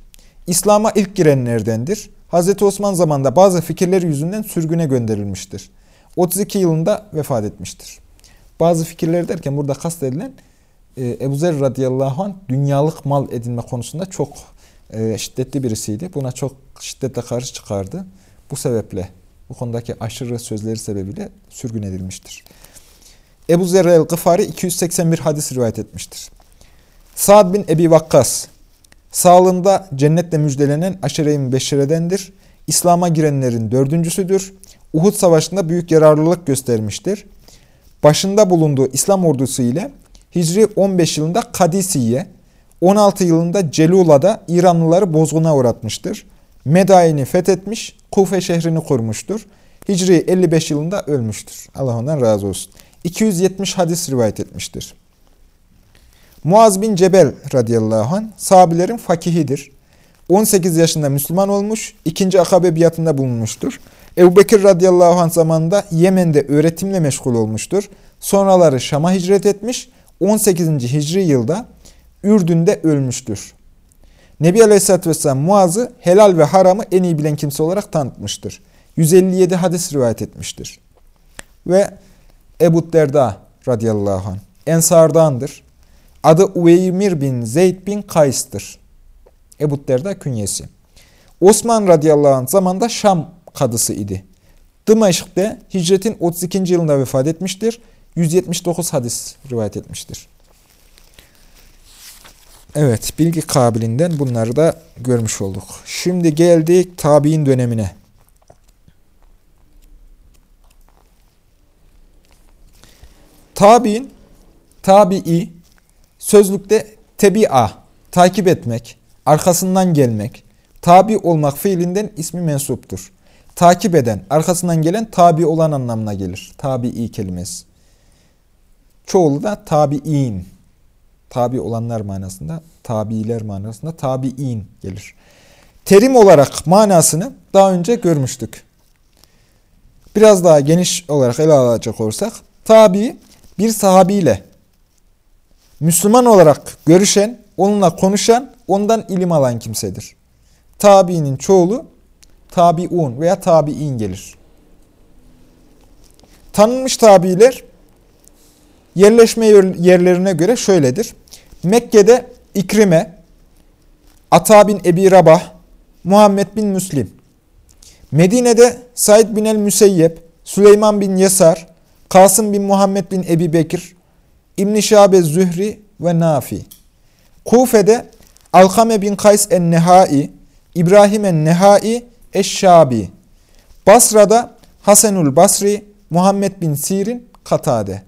İslam'a ilk girenlerdendir. Hazreti Osman zamanında bazı fikirleri yüzünden sürgüne gönderilmiştir. 32 yılında vefat etmiştir. Bazı fikirler derken burada kastedilen e, Ebu Zer radıyallahu anh dünyalık mal edinme konusunda çok e, şiddetli birisiydi. Buna çok şiddetle karşı çıkardı. Bu sebeple bu konudaki aşırı sözleri sebebiyle sürgün edilmiştir. Ebu Zer el-Gıfari 281 hadis rivayet etmiştir. Sa'd bin Ebi Vakkas sağlığında cennetle müjdelenen mübeşşeredendir. İslam'a girenlerin dördüncüsüdür. Uhud Savaşı'nda büyük yararlılık göstermiştir. Başında bulunduğu İslam ordusu ile Hicri 15 yılında Kadisiye, 16 yılında Celula'da İranlıları bozguna uğratmıştır. Medain'i fethetmiş, Kufe şehrini kurmuştur. Hicri 55 yılında ölmüştür. Allah ondan razı olsun. 270 hadis rivayet etmiştir. Muaz bin Cebel radıyallahu anh sahabilerin fakihidir. 18 yaşında Müslüman olmuş, ikinci akabe biatında bulunmuştur. Ebu Bekir radıyallahu anh zamanında Yemen'de öğretimle meşgul olmuştur. Sonraları Şam'a hicret etmiş, 18. Hicri yılda Ürdün'de ölmüştür. Nebi Aleyhisselatü Vesselam Muaz'ı helal ve haramı en iyi bilen kimse olarak tanıtmıştır. 157 hadis rivayet etmiştir. Ve Ebu Derda radıyallahu anh Ensardandır. Adı Uveymir bin Zeyd bin Kays'tır. Ebu Derda künyesi. Osman radıyallahu anh zamanda Şam kadısı idi. Dımeşk'te hicretin 32. yılında vefat etmiştir. 179 hadis rivayet etmiştir. Evet, bilgi kabilinden bunları da görmüş olduk. Şimdi geldik tabi'in dönemine. Tabi'in, tabi'i, sözlükte tebi'a, takip etmek, arkasından gelmek, tabi olmak fiilinden ismi mensuptur. Takip eden, arkasından gelen tabi olan anlamına gelir. Tabi'i kelimesi. Çoğulu da tabi'in, tabi olanlar manasında, tabiiler manasında tabi'in gelir. Terim olarak manasını daha önce görmüştük. Biraz daha geniş olarak ele alacak olursak, tabi bir sahabiyle Müslüman olarak görüşen, onunla konuşan, ondan ilim alan kimsedir. Tabiinin çoğulu tabiun veya tabiin gelir. Tanınmış tabiler yerleşme yerlerine göre şöyledir. Mekke'de İkrime, Ata bin Ebi Rabah, Muhammed bin Müslim. Medine'de Said bin el-Müseyyep, Süleyman bin Yesar, Kasım bin Muhammed bin Ebi Bekir, İbn-i Şabe Zühri ve Nafi. Kufe'de Alkame bin Kays en-Nehai, İbrahim en-Nehai, Eşşabi. Basra'da Hasenul Basri, Muhammed bin Sirin, Katade.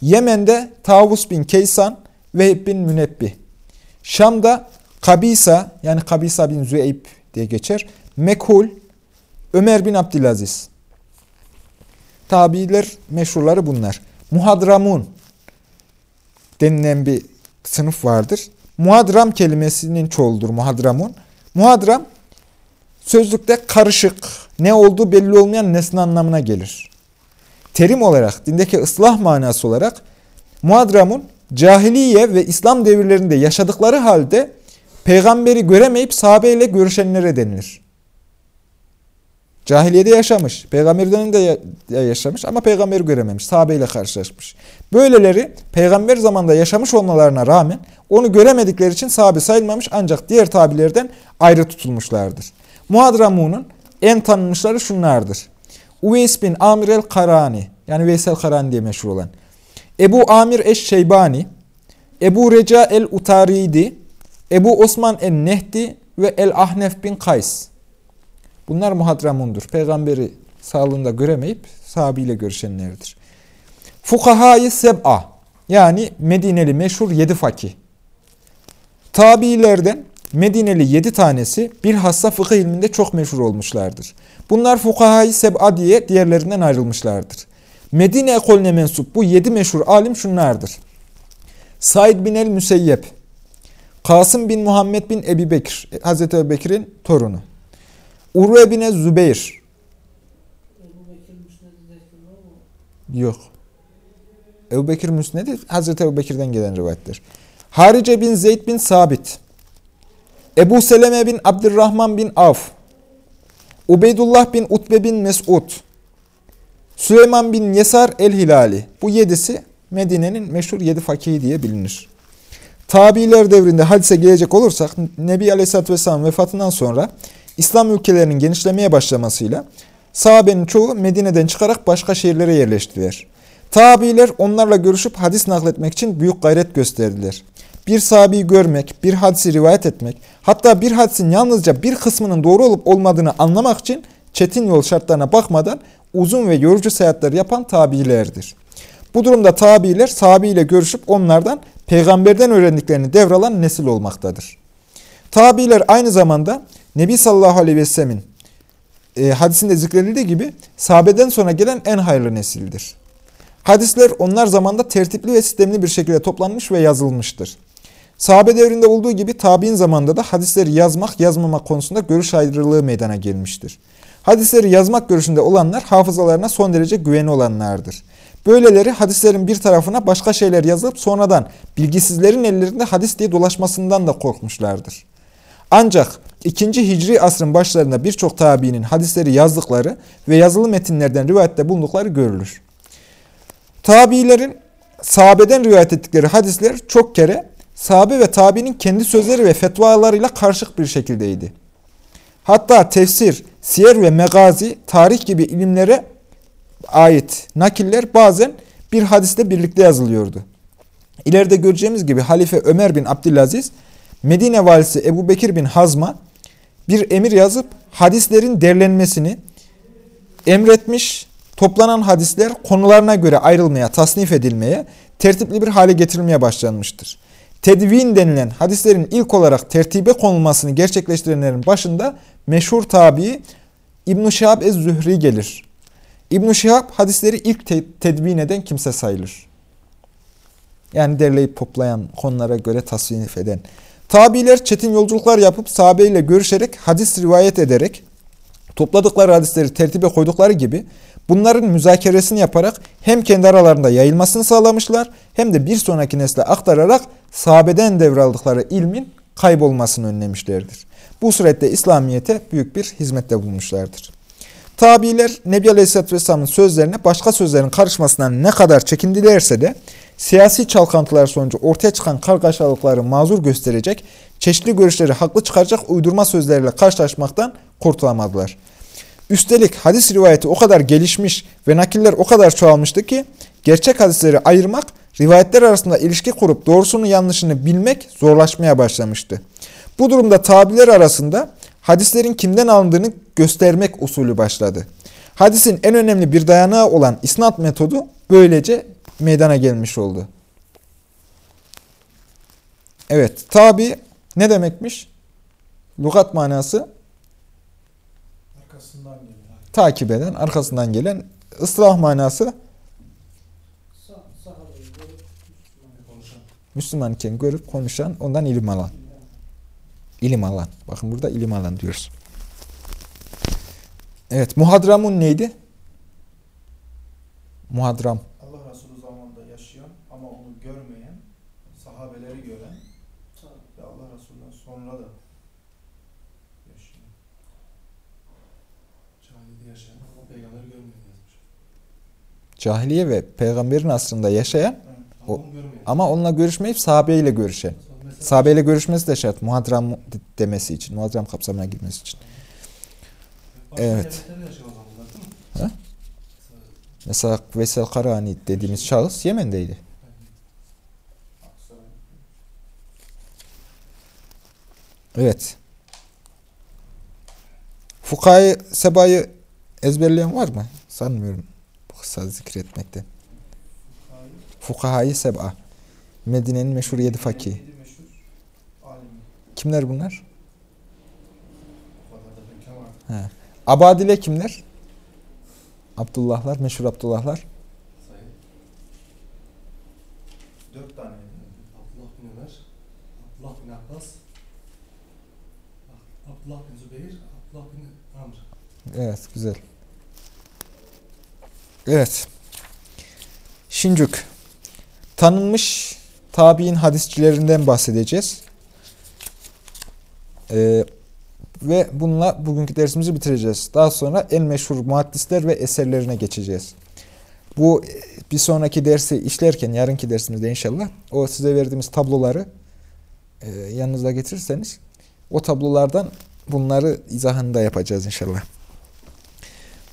Yemen'de Tavus bin Keysan, Vehib bin Münebbih. Şam'da Kabisa, yani Kabisa bin Züeyb diye geçer. Mekhul, Ömer bin Abdülaziz. Tabiler meşhurları bunlar. Muhadramun denilen bir sınıf vardır. Muhadram kelimesinin çoğuldur muhadramun. Muhadram sözlükte karışık, ne olduğu belli olmayan nesne anlamına gelir. Terim olarak, dindeki ıslah manası olarak muhadramun cahiliye ve İslam devirlerinde yaşadıkları halde peygamberi göremeyip sahabeyle görüşenlere denilir. Cahiliyede yaşamış, peygamber döneminde yaşamış ama peygamberi görememiş, sahabeyle karşılaşmış. Böyleleri peygamber zamanında yaşamış olmalarına rağmen onu göremedikleri için sahabe sayılmamış ancak diğer tabilerden ayrı tutulmuşlardır. Muhadramun'un en tanınmışları şunlardır. Uveys bin Amir el-Karani, yani Veysel Karani diye meşhur olan. Ebu Amir eş-Şeybani, Ebu Reca el-Utaridi, Ebu Osman el-Nehdi ve el-Ahnef bin Kays. Bunlar muhadramundur. Peygamberi sağlığında göremeyip sahabiyle görüşenlerdir. Fukahayı seb'a yani Medineli meşhur yedi fakih. Tabiilerden Medineli yedi tanesi bilhassa fıkıh ilminde çok meşhur olmuşlardır. Bunlar fukahayı seb'a diye diğerlerinden ayrılmışlardır. Medine ekolüne mensup bu yedi meşhur alim şunlardır. Said bin el-Müseyyep, Kasım bin Muhammed bin Ebi Bekir, Hazreti Ebu Bekir'in torunu. Urve bin Zübeyir. Yok. Ebu Bekir Müsned'i Hazreti Ebu Bekir'den gelen rivayettir. Harice bin Zeyd bin Sabit. Ebu Seleme bin Abdurrahman bin Avf. Ubeydullah bin Utbe bin Mesud. Süleyman bin Yesar el-Hilali. Bu yedisi Medine'nin meşhur yedi fakihi diye bilinir. Tabiler devrinde hadise gelecek olursak Nebi Aleyhisselatü Vesselam vefatından sonra İslam ülkelerinin genişlemeye başlamasıyla sahabenin çoğu Medine'den çıkarak başka şehirlere yerleştiler. Tabiler onlarla görüşüp hadis nakletmek için büyük gayret gösterdiler. Bir sahabeyi görmek, bir hadisi rivayet etmek, hatta bir hadisin yalnızca bir kısmının doğru olup olmadığını anlamak için çetin yol şartlarına bakmadan uzun ve yorucu seyahatler yapan tabiilerdir. Bu durumda tabiiler sahabiyle görüşüp onlardan peygamberden öğrendiklerini devralan nesil olmaktadır. Tabiiler aynı zamanda Nebi sallallahu aleyhi ve sellemin e, hadisinde zikredildiği gibi sahabeden sonra gelen en hayırlı nesildir. Hadisler onlar zamanda tertipli ve sistemli bir şekilde toplanmış ve yazılmıştır. Sahabe devrinde olduğu gibi tabi'in zamanında da hadisleri yazmak, yazmamak konusunda görüş ayrılığı meydana gelmiştir. Hadisleri yazmak görüşünde olanlar hafızalarına son derece güveni olanlardır. Böyleleri hadislerin bir tarafına başka şeyler yazıp sonradan bilgisizlerin ellerinde hadis diye dolaşmasından da korkmuşlardır. Ancak 2. Hicri asrın başlarında birçok tabiinin hadisleri yazdıkları ve yazılı metinlerden rivayette bulundukları görülür. Tabiilerin sahabeden rivayet ettikleri hadisler çok kere sahabe ve tabiinin kendi sözleri ve fetvalarıyla karışık bir şekildeydi. Hatta tefsir, siyer ve megazi, tarih gibi ilimlere ait nakiller bazen bir hadiste birlikte yazılıyordu. İleride göreceğimiz gibi Halife Ömer bin Abdülaziz, Medine valisi Ebu Bekir bin Hazm'a bir emir yazıp hadislerin derlenmesini emretmiş, toplanan hadisler konularına göre ayrılmaya, tasnif edilmeye, tertipli bir hale getirilmeye başlanmıştır. Tedvin denilen hadislerin ilk olarak tertibe konulmasını gerçekleştirenlerin başında meşhur tabi İbn-i Şihab Ez-Zühri gelir. İbn-i Şihab hadisleri ilk te tedvin eden kimse sayılır. Yani derleyip toplayan, konulara göre tasnif eden. Tabiler çetin yolculuklar yapıp sahabeyle görüşerek, hadis rivayet ederek, topladıkları hadisleri tertibe koydukları gibi bunların müzakeresini yaparak hem kendi aralarında yayılmasını sağlamışlar hem de bir sonraki nesle aktararak sahabeden devraldıkları ilmin kaybolmasını önlemişlerdir. Bu surette İslamiyet'e büyük bir hizmette bulmuşlardır. Tabiler Nebi Aleyhisselatü Vesselam'ın sözlerine başka sözlerin karışmasından ne kadar çekindilerse de siyasi çalkantılar sonucu ortaya çıkan kargaşalıkları mazur gösterecek, çeşitli görüşleri haklı çıkaracak uydurma sözlerle karşılaşmaktan kurtulamadılar. Üstelik hadis rivayeti o kadar gelişmiş ve nakiller o kadar çoğalmıştı ki gerçek hadisleri ayırmak, rivayetler arasında ilişki kurup doğrusunu yanlışını bilmek zorlaşmaya başlamıştı. Bu durumda tabiler arasında hadislerin kimden alındığını göstermek usulü başladı. Hadisin en önemli bir dayanağı olan isnat metodu böylece meydana gelmiş oldu. Evet, tabi ne demekmiş? Lugat manası Arkasından gelen. takip eden, arkasından gelen. ıslah manası Müslüman Konuşan. Müslüman iken görüp konuşan, ondan ilim alan. İlim alan. Bakın burada ilim alan diyoruz. Evet, muhadramun neydi? Muhadram. Allah Resulü zamanında yaşayan ama onu görmeyen, sahabeleri gören ve Allah Resulü'nden sonra da yaşayan. Cahiliyede yaşayan ama peygamberi görmeyen yazmış. Cahiliye ve peygamberin aslında yaşayan O- ama onunla görüşmeyip sahabeyle görüşen. Sahabeyle görüşmesi de şart. Muhadram demesi için, muhadram kapsamına girmesi için. Evet. Ha? Mesela- Vesel Karani dediğimiz şahıs Yemen'deydi. Evet. Fukayı Seba'yı ezberleyen var mı? Sanmıyorum. Kısa zikretmekte. Fukahayı Seba. Medine'nin meşhur yedi fakih. Kimler bunlar? He. Abadile kimler? Abdullahlar, meşhur Abdullahlar. Dört tane. Abdullah bin Ömer, Abdullah bin Abbas, Abdullah bin Zübeyir, Abdullah bin Amr. Evet, güzel. Evet. Şincük. Tanınmış tabi'in hadisçilerinden bahsedeceğiz. Ee, ve bununla bugünkü dersimizi bitireceğiz. Daha sonra en meşhur muhaddisler ve eserlerine geçeceğiz. Bu e, bir sonraki dersi işlerken, yarınki dersimizde inşallah, o size verdiğimiz tabloları e, yanınızda getirirseniz, o tablolardan bunları izahını da yapacağız inşallah.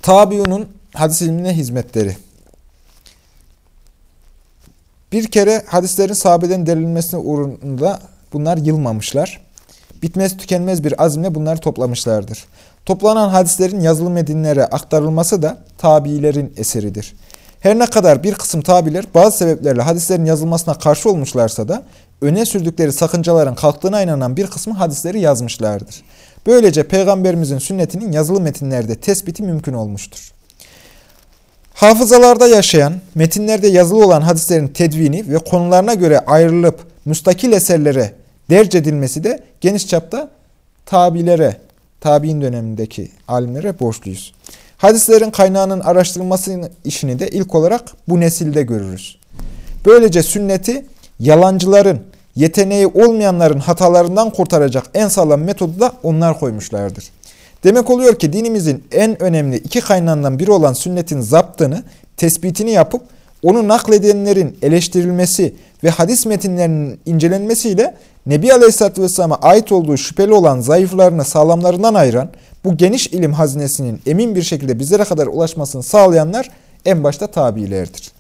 Tabiunun hadis ilmine hizmetleri. Bir kere hadislerin sahabeden derinmesine uğrunda bunlar yılmamışlar. Bitmez tükenmez bir azimle bunları toplamışlardır. Toplanan hadislerin yazılı metinlere aktarılması da tabiilerin eseridir. Her ne kadar bir kısım tabiler bazı sebeplerle hadislerin yazılmasına karşı olmuşlarsa da öne sürdükleri sakıncaların kalktığına inanan bir kısmı hadisleri yazmışlardır. Böylece Peygamberimizin sünnetinin yazılı metinlerde tespiti mümkün olmuştur. Hafızalarda yaşayan, metinlerde yazılı olan hadislerin tedvini ve konularına göre ayrılıp müstakil eserlere derc edilmesi de geniş çapta tabilere, tabi'in dönemindeki alimlere borçluyuz. Hadislerin kaynağının araştırılması işini de ilk olarak bu nesilde görürüz. Böylece sünneti yalancıların, yeteneği olmayanların hatalarından kurtaracak en sağlam metodu da onlar koymuşlardır. Demek oluyor ki dinimizin en önemli iki kaynağından biri olan sünnetin zaptını, tespitini yapıp onu nakledenlerin eleştirilmesi ve hadis metinlerinin incelenmesiyle Nebi Aleyhisselatü Vesselam'a ait olduğu şüpheli olan zayıflarını sağlamlarından ayıran bu geniş ilim hazinesinin emin bir şekilde bizlere kadar ulaşmasını sağlayanlar en başta tabiilerdir.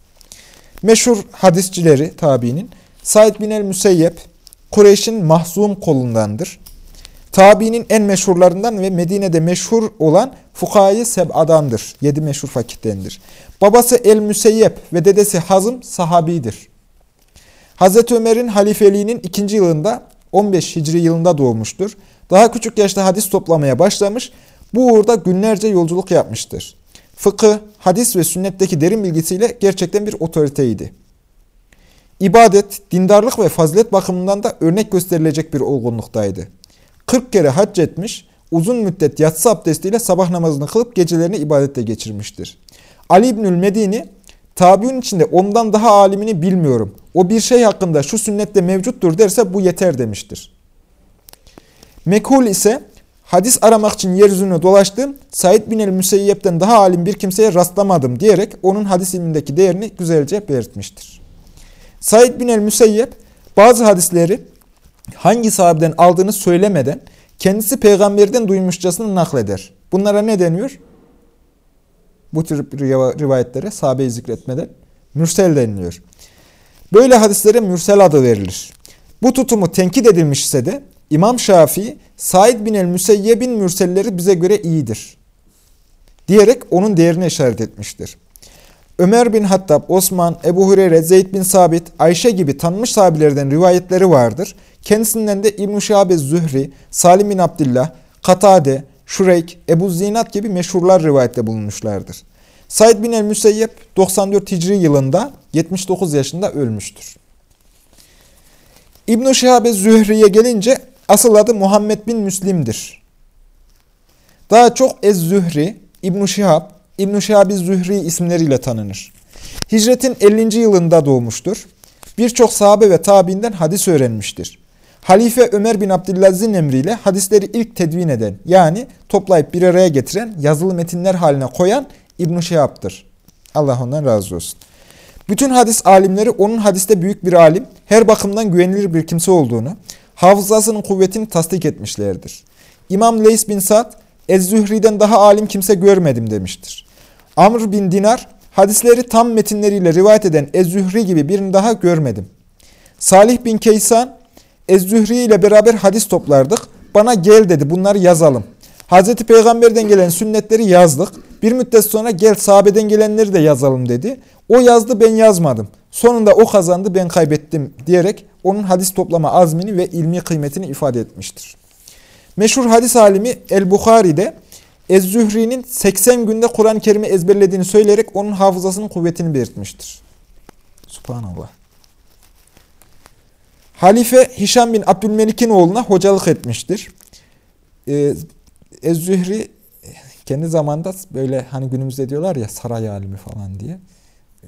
Meşhur hadisçileri tabiinin Said bin el-Müseyyep, Kureyş'in mahzum kolundandır. Tabiinin en meşhurlarından ve Medine'de meşhur olan Fukayı Seb'adandır. Yedi meşhur fakihtendir. Babası El-Müseyyep ve dedesi Hazım sahabidir. Hazreti Ömer'in halifeliğinin ikinci yılında 15 Hicri yılında doğmuştur. Daha küçük yaşta hadis toplamaya başlamış, bu uğurda günlerce yolculuk yapmıştır. Fıkıh, hadis ve sünnetteki derin bilgisiyle gerçekten bir otoriteydi. İbadet, dindarlık ve fazilet bakımından da örnek gösterilecek bir olgunluktaydı. 40 kere hac etmiş, uzun müddet yatsı abdestiyle sabah namazını kılıp gecelerini ibadette geçirmiştir. Ali İbnül Medini, tabiun içinde ondan daha alimini bilmiyorum. O bir şey hakkında şu sünnette mevcuttur derse bu yeter demiştir. Mekhul ise hadis aramak için yeryüzünü dolaştım, Said bin el-Müseyyep'ten daha alim bir kimseye rastlamadım diyerek onun hadis ilmindeki değerini güzelce belirtmiştir. Said bin el-Müseyyep bazı hadisleri hangi sahabeden aldığını söylemeden kendisi peygamberden duymuşçasını nakleder. Bunlara ne deniyor? Bu tür rivayetlere sahabeyi zikretmeden mürsel deniliyor. Böyle hadislere mürsel adı verilir. Bu tutumu tenkit edilmiş ise de İmam Şafii, Said bin el-Müseyyeb'in mürselleri bize göre iyidir. Diyerek onun değerine işaret etmiştir. Ömer bin Hattab, Osman, Ebu Hureyre, Zeyd bin Sabit, Ayşe gibi tanınmış sahabilerden rivayetleri vardır. Kendisinden de İbn-i Zühri, Salim bin Abdillah, Katade, Şureyk, Ebu Zinat gibi meşhurlar rivayette bulunmuşlardır. Said bin el-Müseyyep 94 Hicri yılında 79 yaşında ölmüştür. İbn-i Zühri'ye gelince asıl adı Muhammed bin Müslim'dir. Daha çok Ez-Zühri, İbn-i İbn-i Şihabi Zühri isimleriyle tanınır. Hicretin 50. yılında doğmuştur. Birçok sahabe ve tabiinden hadis öğrenmiştir. Halife Ömer bin Abdülaziz'in emriyle hadisleri ilk tedvin eden yani toplayıp bir araya getiren yazılı metinler haline koyan İbn-i Şihab'dır. Allah ondan razı olsun. Bütün hadis alimleri onun hadiste büyük bir alim, her bakımdan güvenilir bir kimse olduğunu, hafızasının kuvvetini tasdik etmişlerdir. İmam Leys bin Sa'd, Ez-Zühri'den daha alim kimse görmedim demiştir. Amr bin Dinar, hadisleri tam metinleriyle rivayet eden Ez-Zühri gibi birini daha görmedim. Salih bin Keysan, Ez-Zühri ile beraber hadis toplardık. Bana gel dedi bunları yazalım. Hazreti Peygamber'den gelen sünnetleri yazdık. Bir müddet sonra gel sahabeden gelenleri de yazalım dedi. O yazdı ben yazmadım. Sonunda o kazandı ben kaybettim diyerek onun hadis toplama azmini ve ilmi kıymetini ifade etmiştir. Meşhur hadis alimi El-Bukhari'de Ez-Zühri'nin 80 günde Kur'an-ı Kerim'i ezberlediğini söyleyerek onun hafızasının kuvvetini belirtmiştir. Subhanallah. Halife Hişam bin Abdülmelik'in oğluna hocalık etmiştir. Ee, kendi zamanda böyle hani günümüzde diyorlar ya saray alimi falan diye.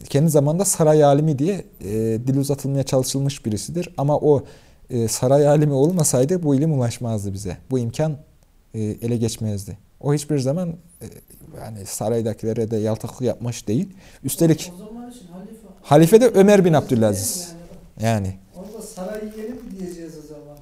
Kendi zamanda saray alimi diye e, dil uzatılmaya çalışılmış birisidir. Ama o e, saray alimi olmasaydı bu ilim ulaşmazdı bize. Bu imkan e, ele geçmezdi. O hiçbir zaman e, yani saraydakilere de yaltaklık yapmış değil. Üstelik halife, halife de Ömer bin Abdülaziz. Yani. Onda saray yeri mi diyeceğiz o zaman?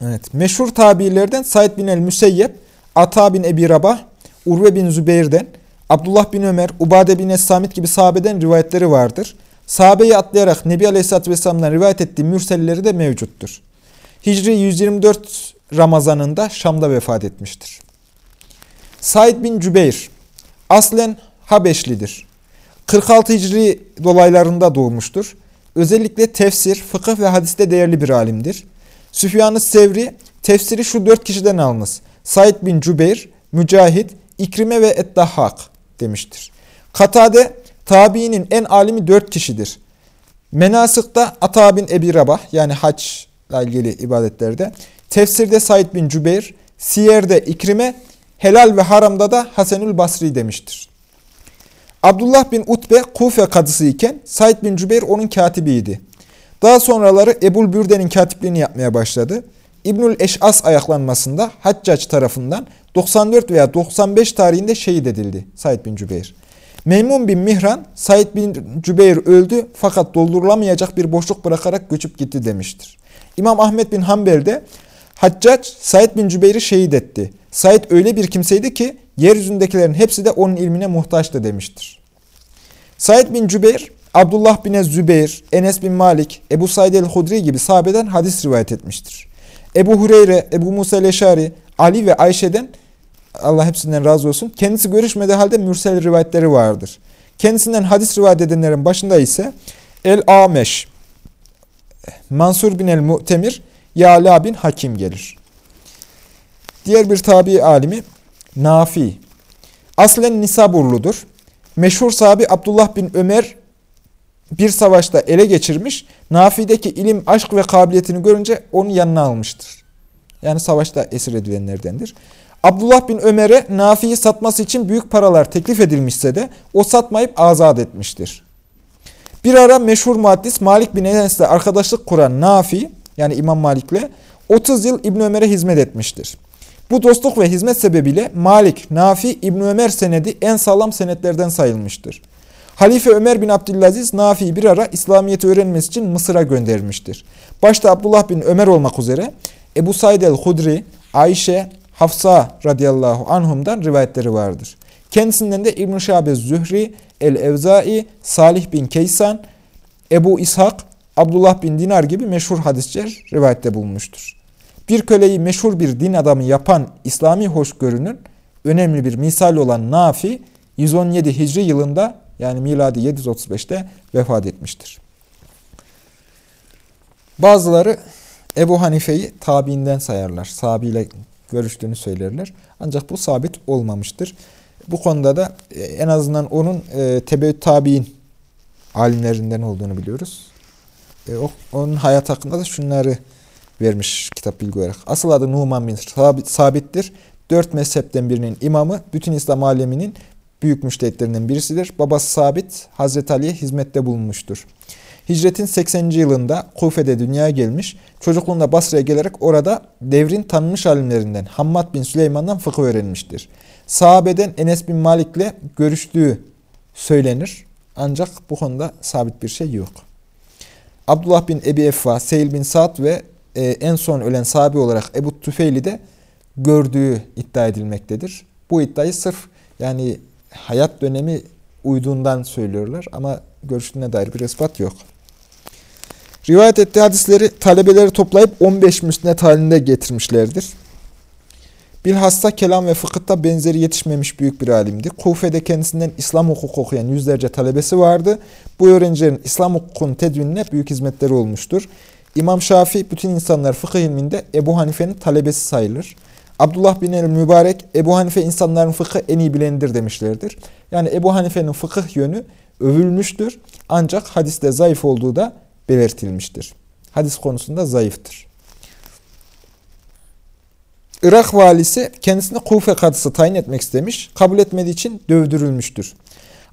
Evet. Meşhur tabirlerden Said bin el-Müseyyep, Ata bin Ebi Rabah, Urve bin Zübeyir'den, Abdullah bin Ömer, Ubade bin Es-Samit gibi sahabeden rivayetleri vardır. Sahabeyi atlayarak Nebi Aleyhisselatü Vesselam'dan rivayet ettiği mürselleri de mevcuttur. Hicri 124 Ramazanında Şam'da vefat etmiştir. Said bin Cübeyr aslen Habeşlidir. 46 Hicri dolaylarında doğmuştur. Özellikle tefsir, fıkıh ve hadiste değerli bir alimdir. Süfyan-ı Sevri tefsiri şu dört kişiden alınız. Said bin Cübeyr, Mücahit, İkrime ve Eddahhak demiştir. Katade tabiinin en alimi dört kişidir. Menasıkta Ata bin Ebi Rabah yani haçla ilgili ibadetlerde, tefsirde Said bin Cübeyr, Siyer'de İkrime, helal ve haramda da Hasenül Basri demiştir. Abdullah bin Utbe Kufe kadısı iken Said bin Cübeyr onun katibiydi. Daha sonraları Ebul Bürde'nin katipliğini yapmaya başladı. İbnül Eş'as ayaklanmasında Haccac tarafından 94 veya 95 tarihinde şehit edildi Said bin Cübeyr. Meymun bin Mihran, Said bin Cübeyr öldü fakat doldurulamayacak bir boşluk bırakarak göçüp gitti demiştir. İmam Ahmet bin Hanbel de Haccac, Said bin Cübeyr'i şehit etti. Said öyle bir kimseydi ki yeryüzündekilerin hepsi de onun ilmine muhtaçtı demiştir. Said bin Cübeyr, Abdullah bin Zübeyr, Enes bin Malik, Ebu Said el-Hudri gibi sahabeden hadis rivayet etmiştir. Ebu Hureyre, Ebu Musa el-Eşari, Ali ve Ayşe'den Allah hepsinden razı olsun. Kendisi görüşmediği halde mürsel rivayetleri vardır. Kendisinden hadis rivayet edenlerin başında ise El-Ameş, Mansur bin el-Mu'temir, Yala bin Hakim gelir. Diğer bir tabi alimi Nafi. Aslen Nisaburludur. Meşhur sahabi Abdullah bin Ömer bir savaşta ele geçirmiş. Nafi'deki ilim, aşk ve kabiliyetini görünce onu yanına almıştır. Yani savaşta esir edilenlerdendir. Abdullah bin Ömer'e Nafi'yi satması için büyük paralar teklif edilmişse de o satmayıp azat etmiştir. Bir ara meşhur muhaddis Malik bin Enes'le arkadaşlık kuran Nafi, yani İmam Malik'le 30 yıl İbn Ömer'e hizmet etmiştir. Bu dostluk ve hizmet sebebiyle Malik, Nafi, İbn Ömer senedi en sağlam senetlerden sayılmıştır. Halife Ömer bin Abdülaziz Nafi'yi bir ara İslamiyet'i öğrenmesi için Mısır'a göndermiştir. Başta Abdullah bin Ömer olmak üzere Ebu Said el-Hudri, Ayşe, Hafsa radıyallahu anhumdan rivayetleri vardır. Kendisinden de İbn-i Şabe Zühri, El-Evzai, Salih bin Keysan, Ebu İshak, Abdullah bin Dinar gibi meşhur hadisçiler rivayette bulunmuştur. Bir köleyi meşhur bir din adamı yapan İslami hoşgörünün önemli bir misal olan Nafi, 117 Hicri yılında yani miladi 735'te vefat etmiştir. Bazıları Ebu Hanife'yi tabiinden sayarlar. Sahabiyle görüştüğünü söylerler. Ancak bu sabit olmamıştır. Bu konuda da e, en azından onun e, tebeüt tabi'in alimlerinden olduğunu biliyoruz. E, onun hayat hakkında da şunları vermiş kitap bilgi olarak. Asıl adı Numan bin Sabit'tir. Dört mezhepten birinin imamı, bütün İslam aleminin büyük müştehitlerinden birisidir. Babası Sabit, Hazreti Ali'ye hizmette bulunmuştur. Hicretin 80. yılında Kufe'de dünyaya gelmiş, çocukluğunda Basra'ya gelerek orada devrin tanınmış alimlerinden Hammad bin Süleyman'dan fıkıh öğrenmiştir. Sahabeden Enes bin Malik'le görüştüğü söylenir. Ancak bu konuda sabit bir şey yok. Abdullah bin Ebi Effa, Seyil bin Sa'd ve e, en son ölen sahabi olarak Ebu Tüfeil'i de gördüğü iddia edilmektedir. Bu iddiayı sırf yani hayat dönemi uyduğundan söylüyorlar ama görüşüne dair bir ispat yok. Rivayet ettiği hadisleri talebeleri toplayıp 15 müsnet halinde getirmişlerdir. Bilhassa kelam ve fıkıhta benzeri yetişmemiş büyük bir alimdi. Kufe'de kendisinden İslam hukuku okuyan yüzlerce talebesi vardı. Bu öğrencilerin İslam hukukunun tedvinine büyük hizmetleri olmuştur. İmam Şafii bütün insanlar fıkıh ilminde Ebu Hanife'nin talebesi sayılır. Abdullah bin el-Mübarek Ebu Hanife insanların fıkıh en iyi bilendir demişlerdir. Yani Ebu Hanife'nin fıkıh yönü övülmüştür. Ancak hadiste zayıf olduğu da belirtilmiştir. Hadis konusunda zayıftır. Irak valisi kendisini Kufe kadısı tayin etmek istemiş. Kabul etmediği için dövdürülmüştür.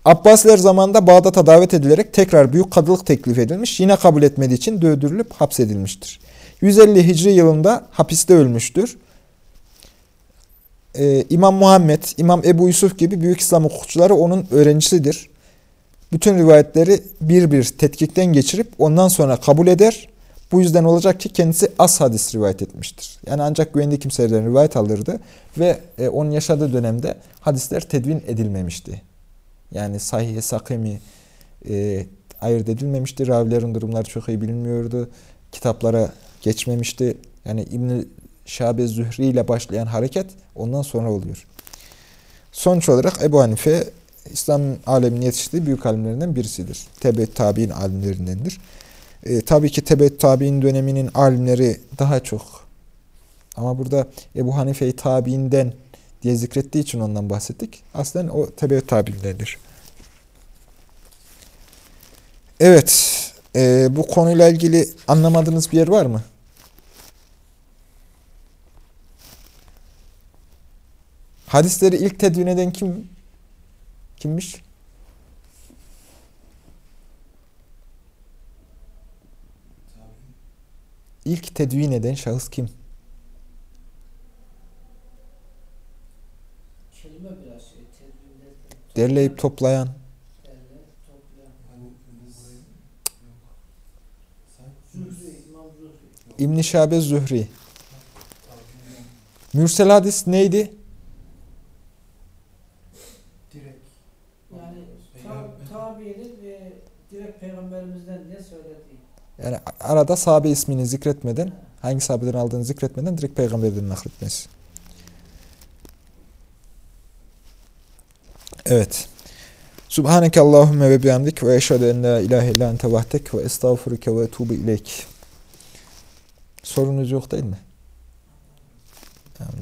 Abbasiler zamanında Bağdat'a davet edilerek tekrar büyük kadılık teklif edilmiş. Yine kabul etmediği için dövdürülüp hapsedilmiştir. 150 Hicri yılında hapiste ölmüştür. Ee, İmam Muhammed, İmam Ebu Yusuf gibi büyük İslam hukukçuları onun öğrencisidir bütün rivayetleri bir bir tetkikten geçirip ondan sonra kabul eder. Bu yüzden olacak ki kendisi az hadis rivayet etmiştir. Yani ancak güvendiği kimselerden rivayet alırdı ve e, onun yaşadığı dönemde hadisler tedvin edilmemişti. Yani sahih sakimi, e, ayırt edilmemişti. Ravilerin durumları çok iyi bilinmiyordu. Kitaplara geçmemişti. Yani İbn Şabe Zühri ile başlayan hareket ondan sonra oluyor. Sonuç olarak Ebu Hanife İslam aleminin yetiştiği büyük alimlerinden birisidir. Tebet tabi'in alimlerindendir. E, tabii ki Tebet tabi'in döneminin alimleri daha çok. Ama burada Ebu Hanife'yi tabi'inden diye zikrettiği için ondan bahsettik. Aslen o Tebet tabi'indendir. Evet, e, bu konuyla ilgili anlamadığınız bir yer var mı? Hadisleri ilk tedvin eden kim? Kimmiş? İlk tedvin eden şahıs kim? Kelime biraz şey, tedbir derken. Derleyip toplayan. Hani. İbn Şabe Zühri. Mürsel hadis neydi? direkt Yani Peygamber- ta, tabiinin ve direkt peygamberimizden ne söylediği. Yani arada sahabe ismini zikretmeden, hangi sahabeden aldığını zikretmeden direkt peygamberden nakletmesi. Evet. Subhaneke Allahümme ve bihamdik ve eşhedü en la ilahe illa ente vahdek ve estağfuruke ve etubu ileyk. Sorunuz yok değil mi? Tamam.